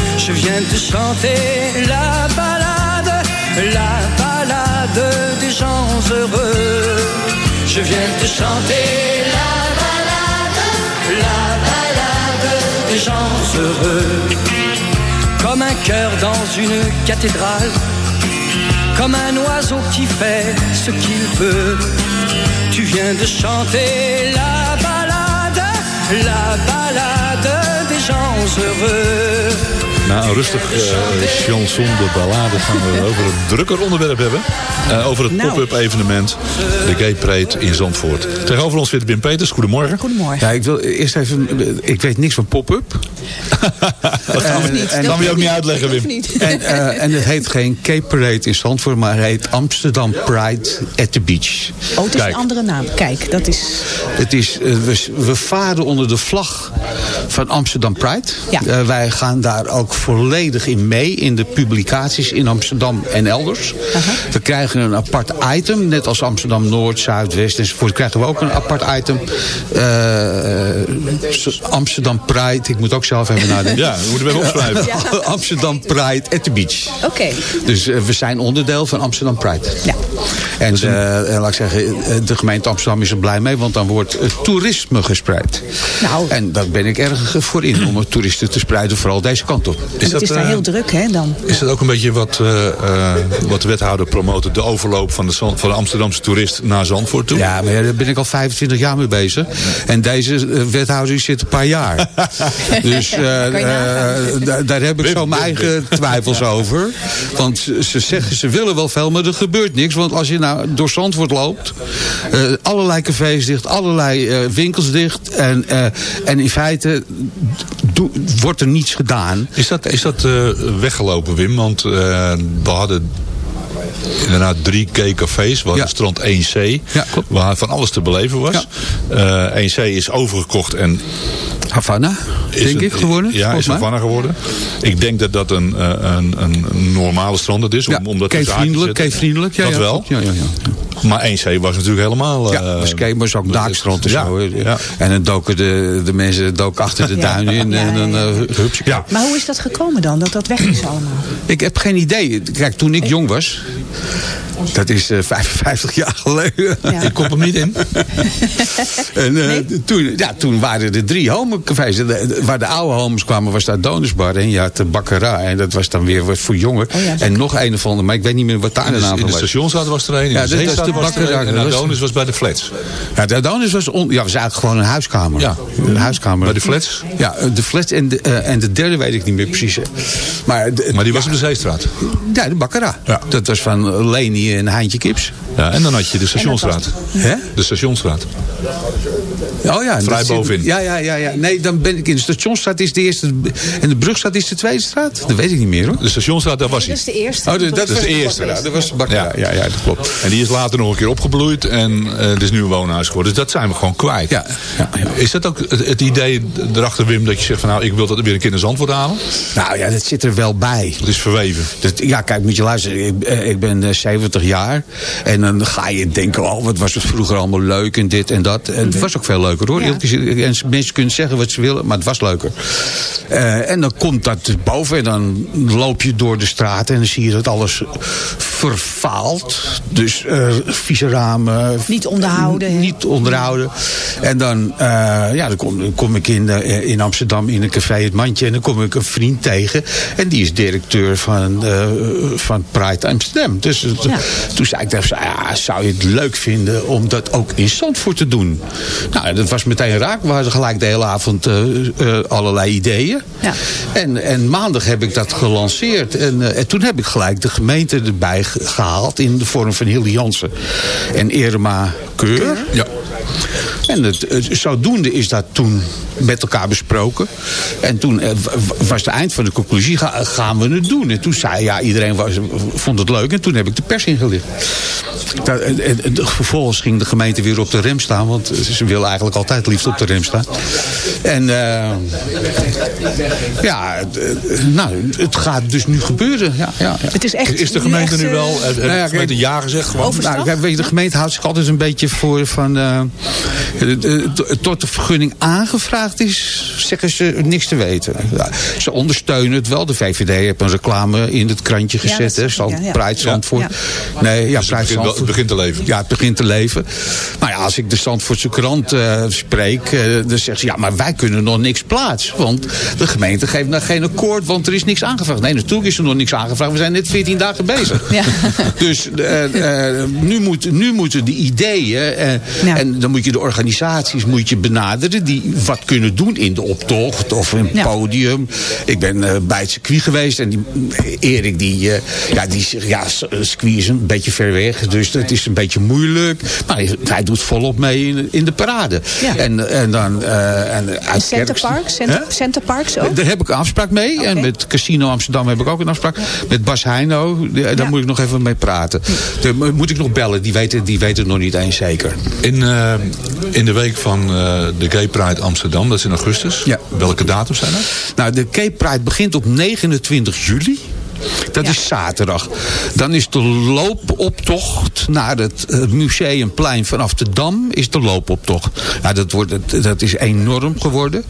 Je viens te chanter la balade, la balade des gens heureux. Je viens te chanter la balade, la balade des gens heureux. Comme un cœur dans une cathédrale, comme un oiseau qui fait ce qu'il veut. Tu viens de chanter la balade, la balade des gens heureux. Na een rustig eh, chanson de ballade gaan we over een drukker onderwerp hebben. Eh, over het Nou. pop-up evenement, de Gay Parade in Zandvoort. Tegenover ons zit Wim Peters, goedemorgen. Goedemorgen. Ja, ik wil eerst even. Ik weet niks van pop-up. Dat kan, En- we, en- kan we je ook niet uitleggen, Wim. niet. En, eh, en het heet geen Cape Parade in Zandvoort, maar het heet Amsterdam Pride at the Beach. Oh, het is Kijk. een andere naam. Kijk, dat is... Het is, eh, we, we varen onder de vlag van Amsterdam Pride. Ja. Eh, wij gaan daar ook volledig in mee in de publicaties in Amsterdam en elders. We krijgen een apart item, net als Amsterdam Noord, Zuid, West enzovoort. Krijgen we ook een apart item. Eh, Amsterdam Pride, ik moet ook zelf even nadenken. Ja, we moeten we even opschrijven. Amsterdam Pride at the Beach. Oké. Dus eh, we zijn onderdeel van Amsterdam Pride. Ja. En eh, laat ik zeggen, de gemeente Amsterdam is er blij mee, want dan wordt het toerisme gespreid. Nou. En daar ben ik erg voor in om het toeristen te spreiden, vooral deze kant op. En het is daar eh, heel druk, hè, dan. Is dat ook een beetje wat, eh, eh, wat de wethouder promoten? De overloop van de, van de Amsterdamse toerist naar Zandvoort toe? Ja, maar ja, daar ben ik al 25 jaar mee bezig. En deze wethouder die zit een paar jaar. dus daar- heb ik zo mijn eigen twijfels over. Want ze, ze zeggen, ze willen wel veel, maar er gebeurt niks. Want als je nou door Zandvoort loopt... eh, allerlei cafés dicht, allerlei eh, winkels dicht. En, eh, en in feite wordt er niets gedaan. Is dat, is dat eh, weggelopen, Wim? Want eh, we hadden inderdaad drie K-cafés. We hadden Ja. strand 1C, Ja, klopt. waar van alles te beleven was. Eh 1C is overgekocht en Havana, is denk een- ik, geworden. Ja, is. Havana geworden. Ik denk dat dat een, eh, een, een normale strand is. Om, Ja, om dat. Ja, dat ja, wel. Ja, ja, ja. Maar 1C was natuurlijk helemaal... Ja, eh, was maar daakstrand en ja, zo. ja. En dan doken de, de mensen doken achter de Ja. duinen in Ja, en dan uh, hupsje. Ja. Maar hoe is dat gekomen dan, dat dat weg is allemaal? Ik heb geen idee. Kijk, toen ik jong was, dat is eh, 55 jaar geleden. Ja. Ik kop hem niet in. En, eh, toen, ja, toen waren er drie homocafés. De- de- Waar de oude homes kwamen was daar Donutsbar en je had de Bakkerij. En dat was dan weer wat voor jongen. Oh ja, en nog een of andere, maar ik weet niet meer wat daar In de de, naam in van de was. stationsraad was er een. In Ja, de de was er bakkerij. een. En was- Adonis was bij de flats. Ja, de Adonis was, on, ja, was eigenlijk gewoon een huiskamer. Ja. Een huiskamer. Bij de flats? Ja, de flats en de, eh, en de derde weet ik niet meer precies. Maar, de, Maar die was op de zeestraat. ja, de Bakkera. Ja. Dat van Leni en Heintje Kips. Ja, en dan had je de stationsraad. Hè? De stationsraad. Oh ja. Vrij dat zit- bovenin. Ja, ja, ja, ja. Nee, dan ben ik in de Stationsstraat is de eerste. En de Brugstraat is de tweede straat? Dat weet ik niet meer hoor. De stationsraad, daar was Dat hij. is de eerste. Oh, de- dat, is was de de eerste. Bakkera. Dat was de. Ja. Ja. ja, dat klopt. En die is later nog een keer opgebloeid en eh het is nu een woonhuis geworden. Dus dat zijn we gewoon kwijt. Ja, ja, ja. Is dat ook het, het idee erachter, Wim, dat je zegt van nou, ik wil dat weer een keer een zandwoord halen? Nou ja, dat zit er wel bij. Dat is verweven. Dat, ja, kijk, moet je luisteren. Ik, eh, ik ben eh, 70 jaar. En dan ga je denken, oh, wat was het vroeger allemaal leuk en dit en dat. En het was ook veel leuker hoor. Ja. Gezegd, En mensen kunnen zeggen wat ze willen, maar het was leuker. Eh, en dan komt dat boven en dan loop je door de straat en dan zie je dat alles verfaalt. Dus eh vieze ramen. Niet onderhouden? Niet onderhouden. En dan, eh, ja, dan, kom, dan kom ik in, eh, in Amsterdam in een café Het Mandje en dan kom ik een vriend tegen. En die is directeur van, eh, van Pride Amsterdam. Dus eh, Ja. toen zei ik tegen hem, ja, zou je het leuk vinden om dat ook in Zandvoort te doen? Nou, dat was meteen raak. We hadden gelijk de hele avond eh, eh, allerlei ideeën. Ja. En, en maandag heb ik dat gelanceerd. En, en toen heb ik gelijk de gemeente erbij ge- gehaald in de vorm van Hilde Jansen en Irma Keur. Ja. En het, het- zodoende is dat toen met elkaar besproken. En toen eh, was het eind van de conclusie, ga- gaan we het doen? En toen zei ja, iedereen was, vond het leuk. En toen heb ik de pers ingelicht. Dat, en- en- en vervolgens ging de gemeente weer op de rem staan. Want ze willen eigenlijk altijd liefst op de rem staan. En eh, ja, het, eh, nou, het gaat dus nu gebeuren. Ja, ja, ja. Het is echt... Is de gemeente echt, nu eh, wel, heeft Nou ja, de gemeente ja gezegd gewoon? Nou, weet je, de gemeente houdt zich altijd een beetje voor van... eh, de- de- tot de vergunning aangevraagd is, zeggen ze niks te weten. Ja, ze ondersteunen het wel. De VVD heeft een reclame in het krantje gezet. ja, ja. Pride Zandvoort. Ja. Nee, ja, Dus het begint wel- Zandvoort. het begint te leven. Ja, het begint te leven. Maar ja, als ik de Zandvoortse krant eh, spreek, eh, dan zegt ze... ja, maar wij kunnen nog niks plaatsen. Want de gemeente geeft nog geen akkoord, want er is niks aangevraagd. Nee, natuurlijk is er nog niks aangevraagd. We zijn net 14 dagen bezig. Ja. Dus eh, eh, nu, moet, nu moeten de ideeën... eh, Ja. en dan moet je de organisaties moet je benaderen... die wat kunnen doen in de optocht of in het Ja. podium. Ik ben eh, bij het circuit geweest en die, Erik die, eh, ja, die zegt... ja, eh, circuit is een beetje ver weg, dus het is een beetje moeilijk. Maar hij, hij doet volop mee in, in de parade. Ja. En, en dan... eh en uit Center Kerks- Parks? Center, Hè? Center Parks ook? Daar heb ik een afspraak mee. En met Casino Amsterdam heb ik ook een afspraak. Met Bas Heino, daar Ja. moet ik nog even mee praten. Daar mo- moet ik nog bellen, die weten, die weten het nog niet eens zeker. In, eh, in de week van eh, de Gay Pride Amsterdam, dat is in augustus. Ja. Welke datums zijn dat? Nou, de Cape Pride begint op 29 juli. Dat is zaterdag. Dan is de loopoptocht naar het eh, Museumplein vanaf de Dam is de loopoptocht. Nou, dat, wordt, dat- dat is enorm geworden.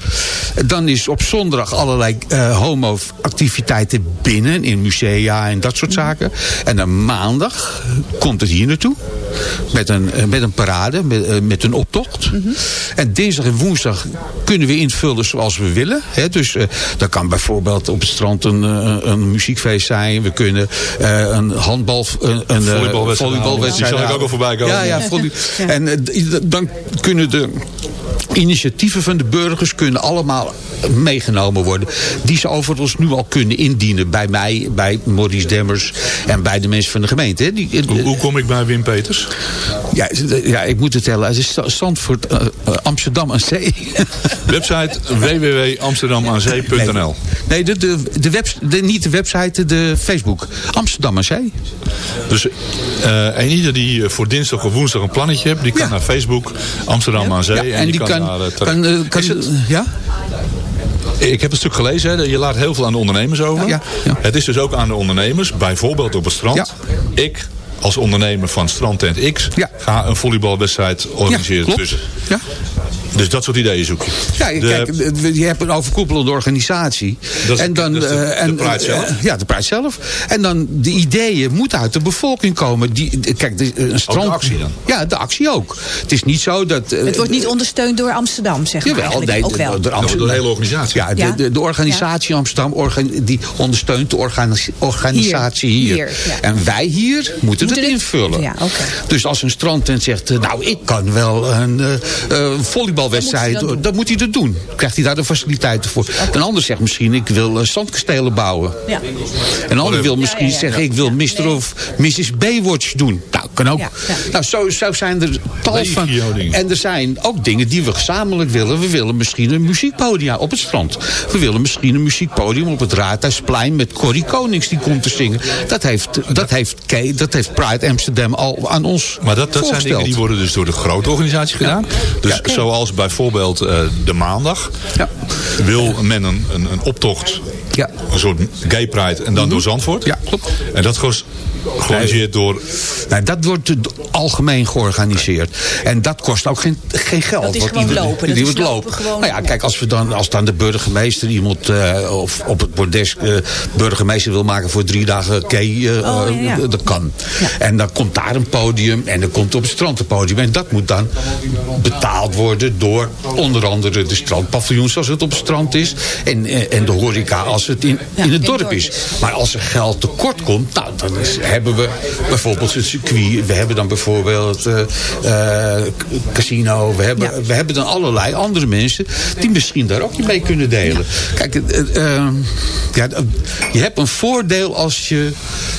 Dan is op zondag allerlei eh, homo-activiteiten binnen in musea en dat soort zaken. En dan maandag komt het hier naartoe. Met een, eh, met een parade, met, met een optocht. En dinsdag en woensdag kunnen we invullen zoals we willen. Hè. Dus eh dat kan bijvoorbeeld op het strand een, een muziekfeest zijn. We kunnen eh, een handbal... Een, een eh, Volleybalwedstrijd volleybalwedstrijd Die zal ik ook al voorbij komen. Ja, ja, volley- En eh, dan kunnen de initiatieven van de burgers kunnen allemaal meegenomen worden. Die ze overigens nu al kunnen indienen bij mij, bij Maurice Demmers en bij de mensen van de gemeente. hè. Die, Hoe, hoe kom ik bij Wim Peters? ja, ja, ik moet het tellen. Het is Zandvoort, eh, eh, Amsterdam aan Zee. Website www.amsterdamaarzee.nl Nee, de, de, de webs, de, niet de website, de Facebook. Amsterdam aan Zee. Dus eh en ieder die eh, voor dinsdag of woensdag een plannetje heeft, die kan naar Facebook Amsterdam aan Zee. Ja, en die kan... kan, eh, kan Is het- ja? Ik heb een stuk gelezen, hè, je laat heel veel aan de ondernemers over. Ja, ja. Het is dus ook aan de ondernemers, bijvoorbeeld op het strand. Ja. Ik, als ondernemer van Strandtent X, ga een volleybalwedstrijd organiseren. Tussen. Ja. Dus dat soort ideeën zoek je. Ja, De- kijk, je hebt een overkoepelende organisatie. Dat is- en dan, dat is de- eh, de en, Pride eh, zelf? ja, de Pride zelf. En dan de ideeën moeten uit de bevolking komen. Die, de- kijk, de, een strand, actie dan? Ja, de actie ook. Het is niet zo dat... eh, Het wordt niet ondersteund door Amsterdam, zeg maar Jawel, nee, ook wel. door de hele organisatie. Ja, de, de, de organisatie Amsterdam organ, die ondersteunt de organis- organisatie hier. Hier, ja. En wij hier moeten, het het- invullen. Ja, oké. Dus als een strandtent zegt, nou ik kan wel een eh, eh, dat dan, moet hij dat doen. Krijgt hij daar de faciliteiten voor. Een ander zegt misschien, ik wil eh, zandkastelen bouwen. Ja. Een ander wil misschien ja, ja. zeggen, ik wil Mr. of Mrs. Baywatch doen. Nou, kan ook. Ja, ja. Nou, zo, zo zijn er tal van... En er zijn ook dingen die we gezamenlijk willen. We willen misschien een muziekpodium op het strand. We willen misschien een muziekpodium op het Raadhuisplein... met Corrie Konings die komt te zingen. Dat heeft, dat heeft, Kay- dat heeft Pride Amsterdam al aan ons Maar dat, dat zijn dingen die worden dus door de grote organisatie gedaan. Dus Ja. Zoals bijvoorbeeld eh, de maandag. Ja. Wil men een, een, een optocht, Ja. een soort gay pride en dan door Zandvoort. Ja, klopt. En dat was georganiseerd door... Nou, dat wordt algemeen georganiseerd. En dat kost ook geen, geen geld. Dat is gewoon die- lopen. Die Dat wordt is lopen. Nou ja, kijk, als, we dan, als dan de burgemeester iemand eh, of op het bordes eh, burgemeester wil maken voor drie dagen key, eh, Oh, ja, ja. dat kan. En dan komt daar een podium en dan komt op het strand een podium. En dat moet dan betaald worden door onder andere de strandpaviljoens als het op het strand is. En, en de horeca als het in, Ja, in het dorp is. Maar als er geld tekort komt, nou, dan is- hebben we bijvoorbeeld het circuit. We hebben dan bijvoorbeeld eh, eh, casino. We hebben, Ja. we hebben dan allerlei andere mensen die misschien daar ook mee kunnen delen. Kijk, eh, eh, eh, ja, je hebt een voordeel als je,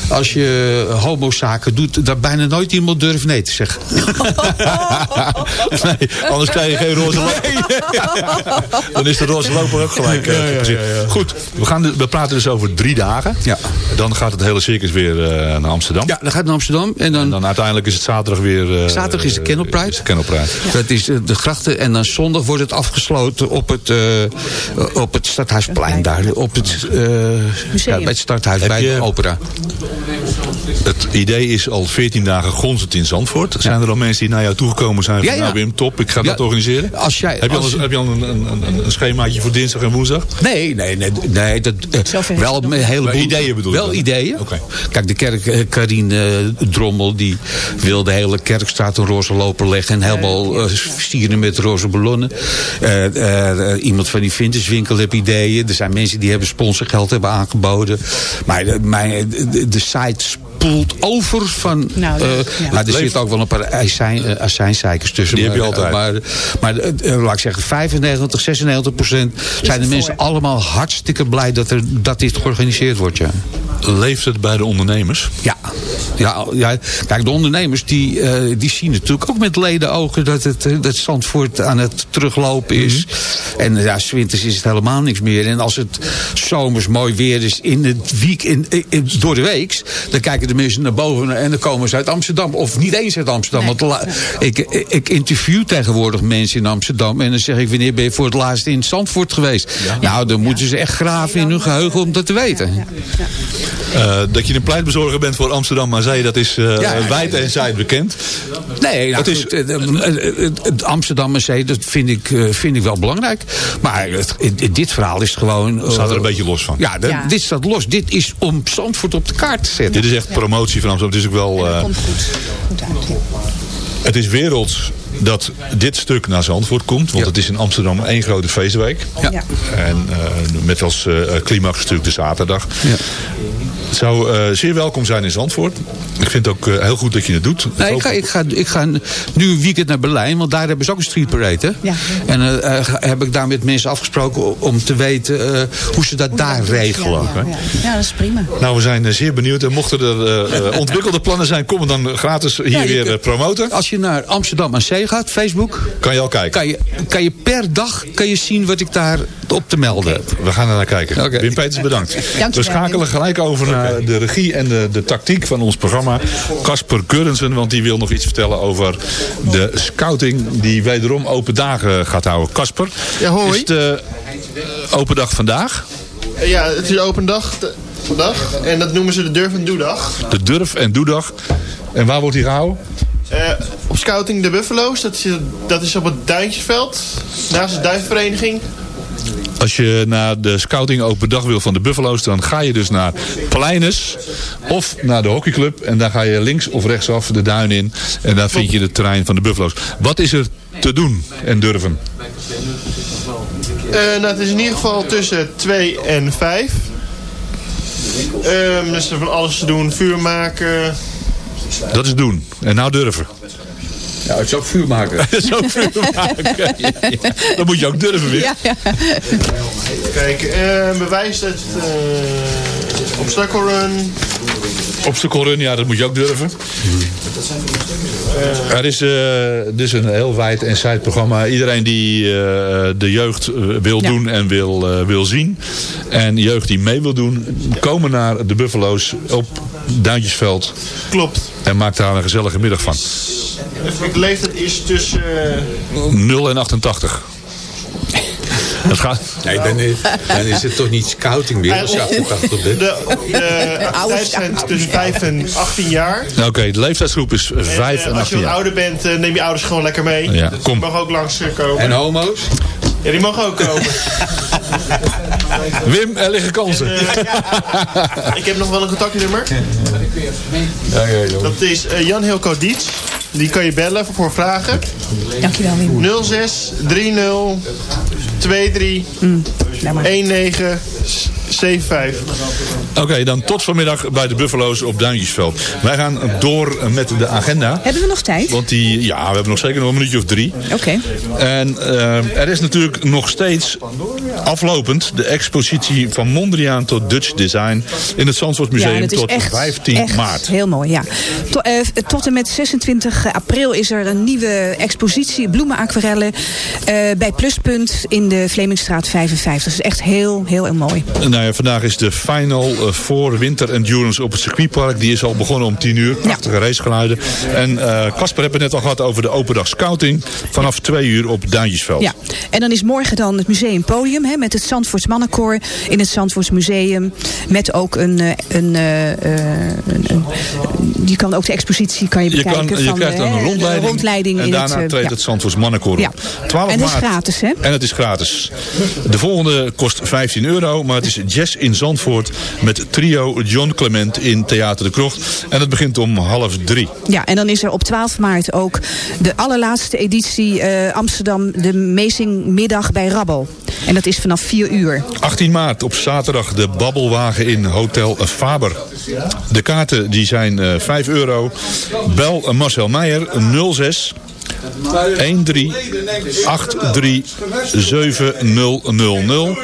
als je homozaken doet... dat bijna nooit iemand durft nee te zeggen. nee, anders krijg je geen roze loper. Dan is de roze loper ook gelijk. eh. Goed, we gaan gaan, de- we praten dus over drie dagen. Ja. Dan gaat het hele circus weer eh, naar Amsterdam. Ja, dan gaat het naar Amsterdam. En dan, En dan uiteindelijk is het zaterdag weer... eh, Zaterdag is de Kennel Pride. is de Kennel Pride. Dat is eh, de grachten. En dan zondag wordt het afgesloten op het, eh, op het Stadhuisplein daar. Op het, eh, ja, bij het Stadhuis, Heb bij de opera. Het idee is al 14 dagen gonzend in Zandvoort. Zijn er al mensen die naar jou toegekomen zijn van Ja, ja. nou Wim, top, ik ga Ja, dat organiseren? als jij- heb, je al, heb je al een, een, een, een schemaatje voor dinsdag en woensdag? Nee, nee, nee. nee dat, eh, wel een heleboel ideeën bedoel je Wel dan? ideeën. Oké. Kijk, de kerk, eh, Karin eh, Drommel, die wil de hele kerkstraat een roze loper leggen. En helemaal versieren met roze ballonnen. Eh, eh, eh, iemand van die vintage heeft ideeën. Er zijn mensen die hebben sponsorgeld hebben aangeboden. Maar de, mijn, de, de site spoelt over van... Nou, eh, ja. Maar er zitten ook wel een paar azijn, eh, azijnzeikers tussen. Die heb je Maar, altijd. Maar, maar eh, laat ik zeggen, 95, 96 procent zijn de er mensen voor. allemaal hartstikke blij dat, er, dat dit georganiseerd wordt. Ja. Leeft het bij de ondernemers? Ja. Ja, ja, kijk, de ondernemers die, eh, die zien natuurlijk ook met ledenogen dat het eh, dat Zandvoort aan het teruglopen is. En ja, 's winters is het helemaal niks meer. En als het zomers mooi weer is in het week, in, in- door de week, dan kijken de mensen naar boven en dan komen ze uit Amsterdam. Of niet eens uit Amsterdam. Want ik, ik, ik interview tegenwoordig mensen in Amsterdam en dan zeg ik, wanneer ben je voor het laatst in Zandvoort geweest? Nou, dan moeten ze echt graven in hun geheugen om dat te weten. Eh, dat je een pleitbezorger bent voor Amsterdam Zee, dat is eh Ja. wijd en zijd bekend. Nee, nou, Het is- goed, het, het, het- het Amsterdam Zee, dat vind ik, eh, vind ik wel belangrijk. Maar het, het- dit verhaal is gewoon... Staat er eh, een beetje los van. Ja, de- Ja. dit staat los. Dit is om Zandvoort op de kaart te zetten. Dit is echt promotie van Amsterdam. Het is ook wel... Dat eh, komt goed. goed uit. Het is werelds dat dit stuk naar Zandvoort komt. Want Ja. het is in Amsterdam één grote feestweek. Ja. En eh, met als eh, climax natuurlijk de zaterdag. Ja. Het zou eh, zeer welkom zijn in Zandvoort. Ik vind het ook heel goed dat je het doet. Nee, ik, ga, ik, ga, ik ga nu een weekend naar Berlijn, want daar hebben ze ook een street parade. Hè? Ja. En heb ik daar met mensen afgesproken om te weten eh, hoe ze dat daar regelen. Ja, ja. ja, dat is prima. Nou, we zijn zeer benieuwd. En mochten er ontwikkelde plannen zijn, kom dan gratis hier weer kunt- promoten. Als je naar Amsterdam aan Zee gaat, Facebook, Kan je al kijken. kan je, kan je per dag kan je zien wat ik daar op te melden heb. We gaan er naar kijken. Oké. Wim Peters, bedankt. Dankjewel, We schakelen gelijk over naar de regie en de, de tactiek van ons programma. Casper Gurrensen, want die wil nog iets vertellen over de scouting die wederom open dagen gaat houden. Casper, Ja, hoi. is de open dag vandaag? Ja, het is open dag vandaag. En dat noemen ze de Durf en Doedag. De Durf en Doedag. En waar wordt die gehouden? Eh, op Scouting de Buffalo's. Dat is, dat is op het Duintjesveld. Naast de Duifvereniging. Als je naar de scouting open dag wil van de Buffalo's, dan ga je dus naar Pleines of naar de hockeyclub. En daar ga je links of rechtsaf de duin in. En daar vind je het terrein van de Buffalo's. Wat is er te doen en durven? Eh, nou, het is in ieder geval tussen 2 en 5. Ehm dus er van alles te doen. Vuur maken. Dat is doen. En nou durven. Ja, het is ook vuur maken. Zo vuur maken. Ja, ja. Dan moet je ook durven weer. Ja, ja. Kijk, eh bewijs dat uh, obstacle run. Obstacle run, ja, dat moet je ook durven. Er is eh, dus een heel wijd en zijd programma. Iedereen die eh, de jeugd eh, wil Ja. doen en wil, eh, wil zien. En jeugd die mee wil doen, komen naar de Buffalo's op Duintjesveld. Klopt. En maakt daar een gezellige middag van. De leeftijd is tussen... eh, 0 en 88. Het gaat... Nee, dan is, dan is het toch niet scouting meer. als je 88 bent. de, de zijn tussen 5 en 18 jaar. Nou, Oké, de leeftijdsgroep is 5 Eh, en als 18 je wat jaar. ouder bent, eh, neem je ouders gewoon lekker mee. Ja, Dus kom. Die mogen ook langskomen. En homo's? Ja, die mogen ook komen. Wim, er liggen kansen. Ik heb nog wel een contactnummer. Dat is eh, Jan Hilco Dietz. Die kan je bellen voor, voor vragen. Dankjewel, Wim. 06 30 23 19 75. Oké, dan tot vanmiddag bij de Buffalo's op Duintjesveld. Wij gaan door met de agenda. Hebben we nog tijd? Want die, ja, we hebben nog zeker nog een minuutje of drie. Oké. En eh, er is natuurlijk nog steeds aflopend de expositie van Mondriaan tot Dutch Design in het Zandvoortsmuseum en het is tot echt, 15 echt maart. Heel mooi, ja. Tot, eh, tot en met 26 april is er een nieuwe expositie, bloemenaquarellen, eh bij Pluspunt in de Vlemingstraat 55. Dat is echt heel, heel, heel mooi. Nou Nou ja, vandaag is de final eh, voor Winter Endurance op het circuitpark. Die is al begonnen om 10 uur. Prachtige racegeluiden. En eh, Casper hebben het net al gehad over de open dag scouting. Vanaf 2 uur op Duintjesveld. Ja, en dan is morgen dan het museumpodium hè, met het Zandvoorts Mannenkoor in het Zandvoorts Museum. Met ook een, eh, een, je kan ook de expositie kan je Je, bekijken. kan, je van, krijgt dan een rondleiding. rondleiding en daarna het, treedt ja. het Zandvoorts Mannenkoor Ja. op. 12 En is maart. gratis, hè? En het is gratis. De volgende kost 15 euro. Maar het is Jazz in Zandvoort. Met trio John Clement in Theater de Krocht. En het begint om half drie. Ja, en dan is er op 12 maart ook de allerlaatste editie eh, Amsterdam, de Meezingmiddag bij Rabbel. En dat is vanaf 4 uur. 18 maart op zaterdag de babbelwagen in Hotel Faber. De kaarten die zijn eh 5 euro. Bel Marcel Meijer 06 13 83 7000.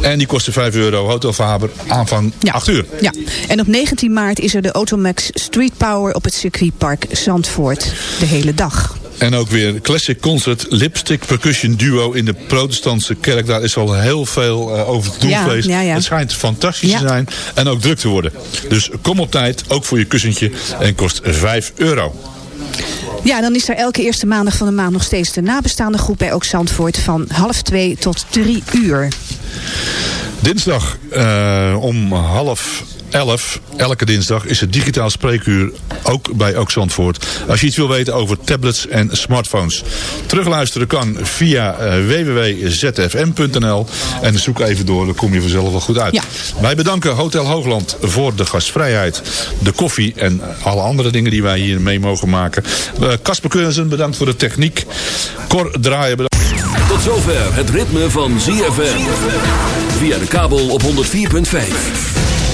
En die kosten 5 euro. Hotel Faber aanvang 8 uur. Ja, en op 19 maart is er de Automax Street Power op het circuitpark Zandvoort. De hele dag. En ook weer Classic Concert Lipstick Percussion Duo in de protestantse kerk. Daar is al heel veel eh, over te doen Ja, geweest. ja, ja. Het schijnt fantastisch Ja. te zijn en ook druk te worden. Dus kom op tijd, ook voor je kussentje. En kost 5 euro. Ja, dan is er elke eerste maandag van de maand nog steeds de nabestaande groep bij Ook Zandvoort van half twee tot drie uur. Dinsdag eh, om half elf, elke dinsdag, is het digitaal spreekuur ook bij Ook Zandvoort. Als je iets wil weten over tablets en smartphones. Terugluisteren kan via eh, www.zfm.nl en zoek even door, dan kom je vanzelf wel goed uit. Ja. Wij bedanken Hotel Hoogland voor de gastvrijheid, de koffie en alle andere dingen die wij hier mee mogen maken. Eh, Casper Keurzen, bedankt voor de techniek. Cor Draaien, bedankt. Tot zover het ritme van ZFM. Via de kabel op 104.5.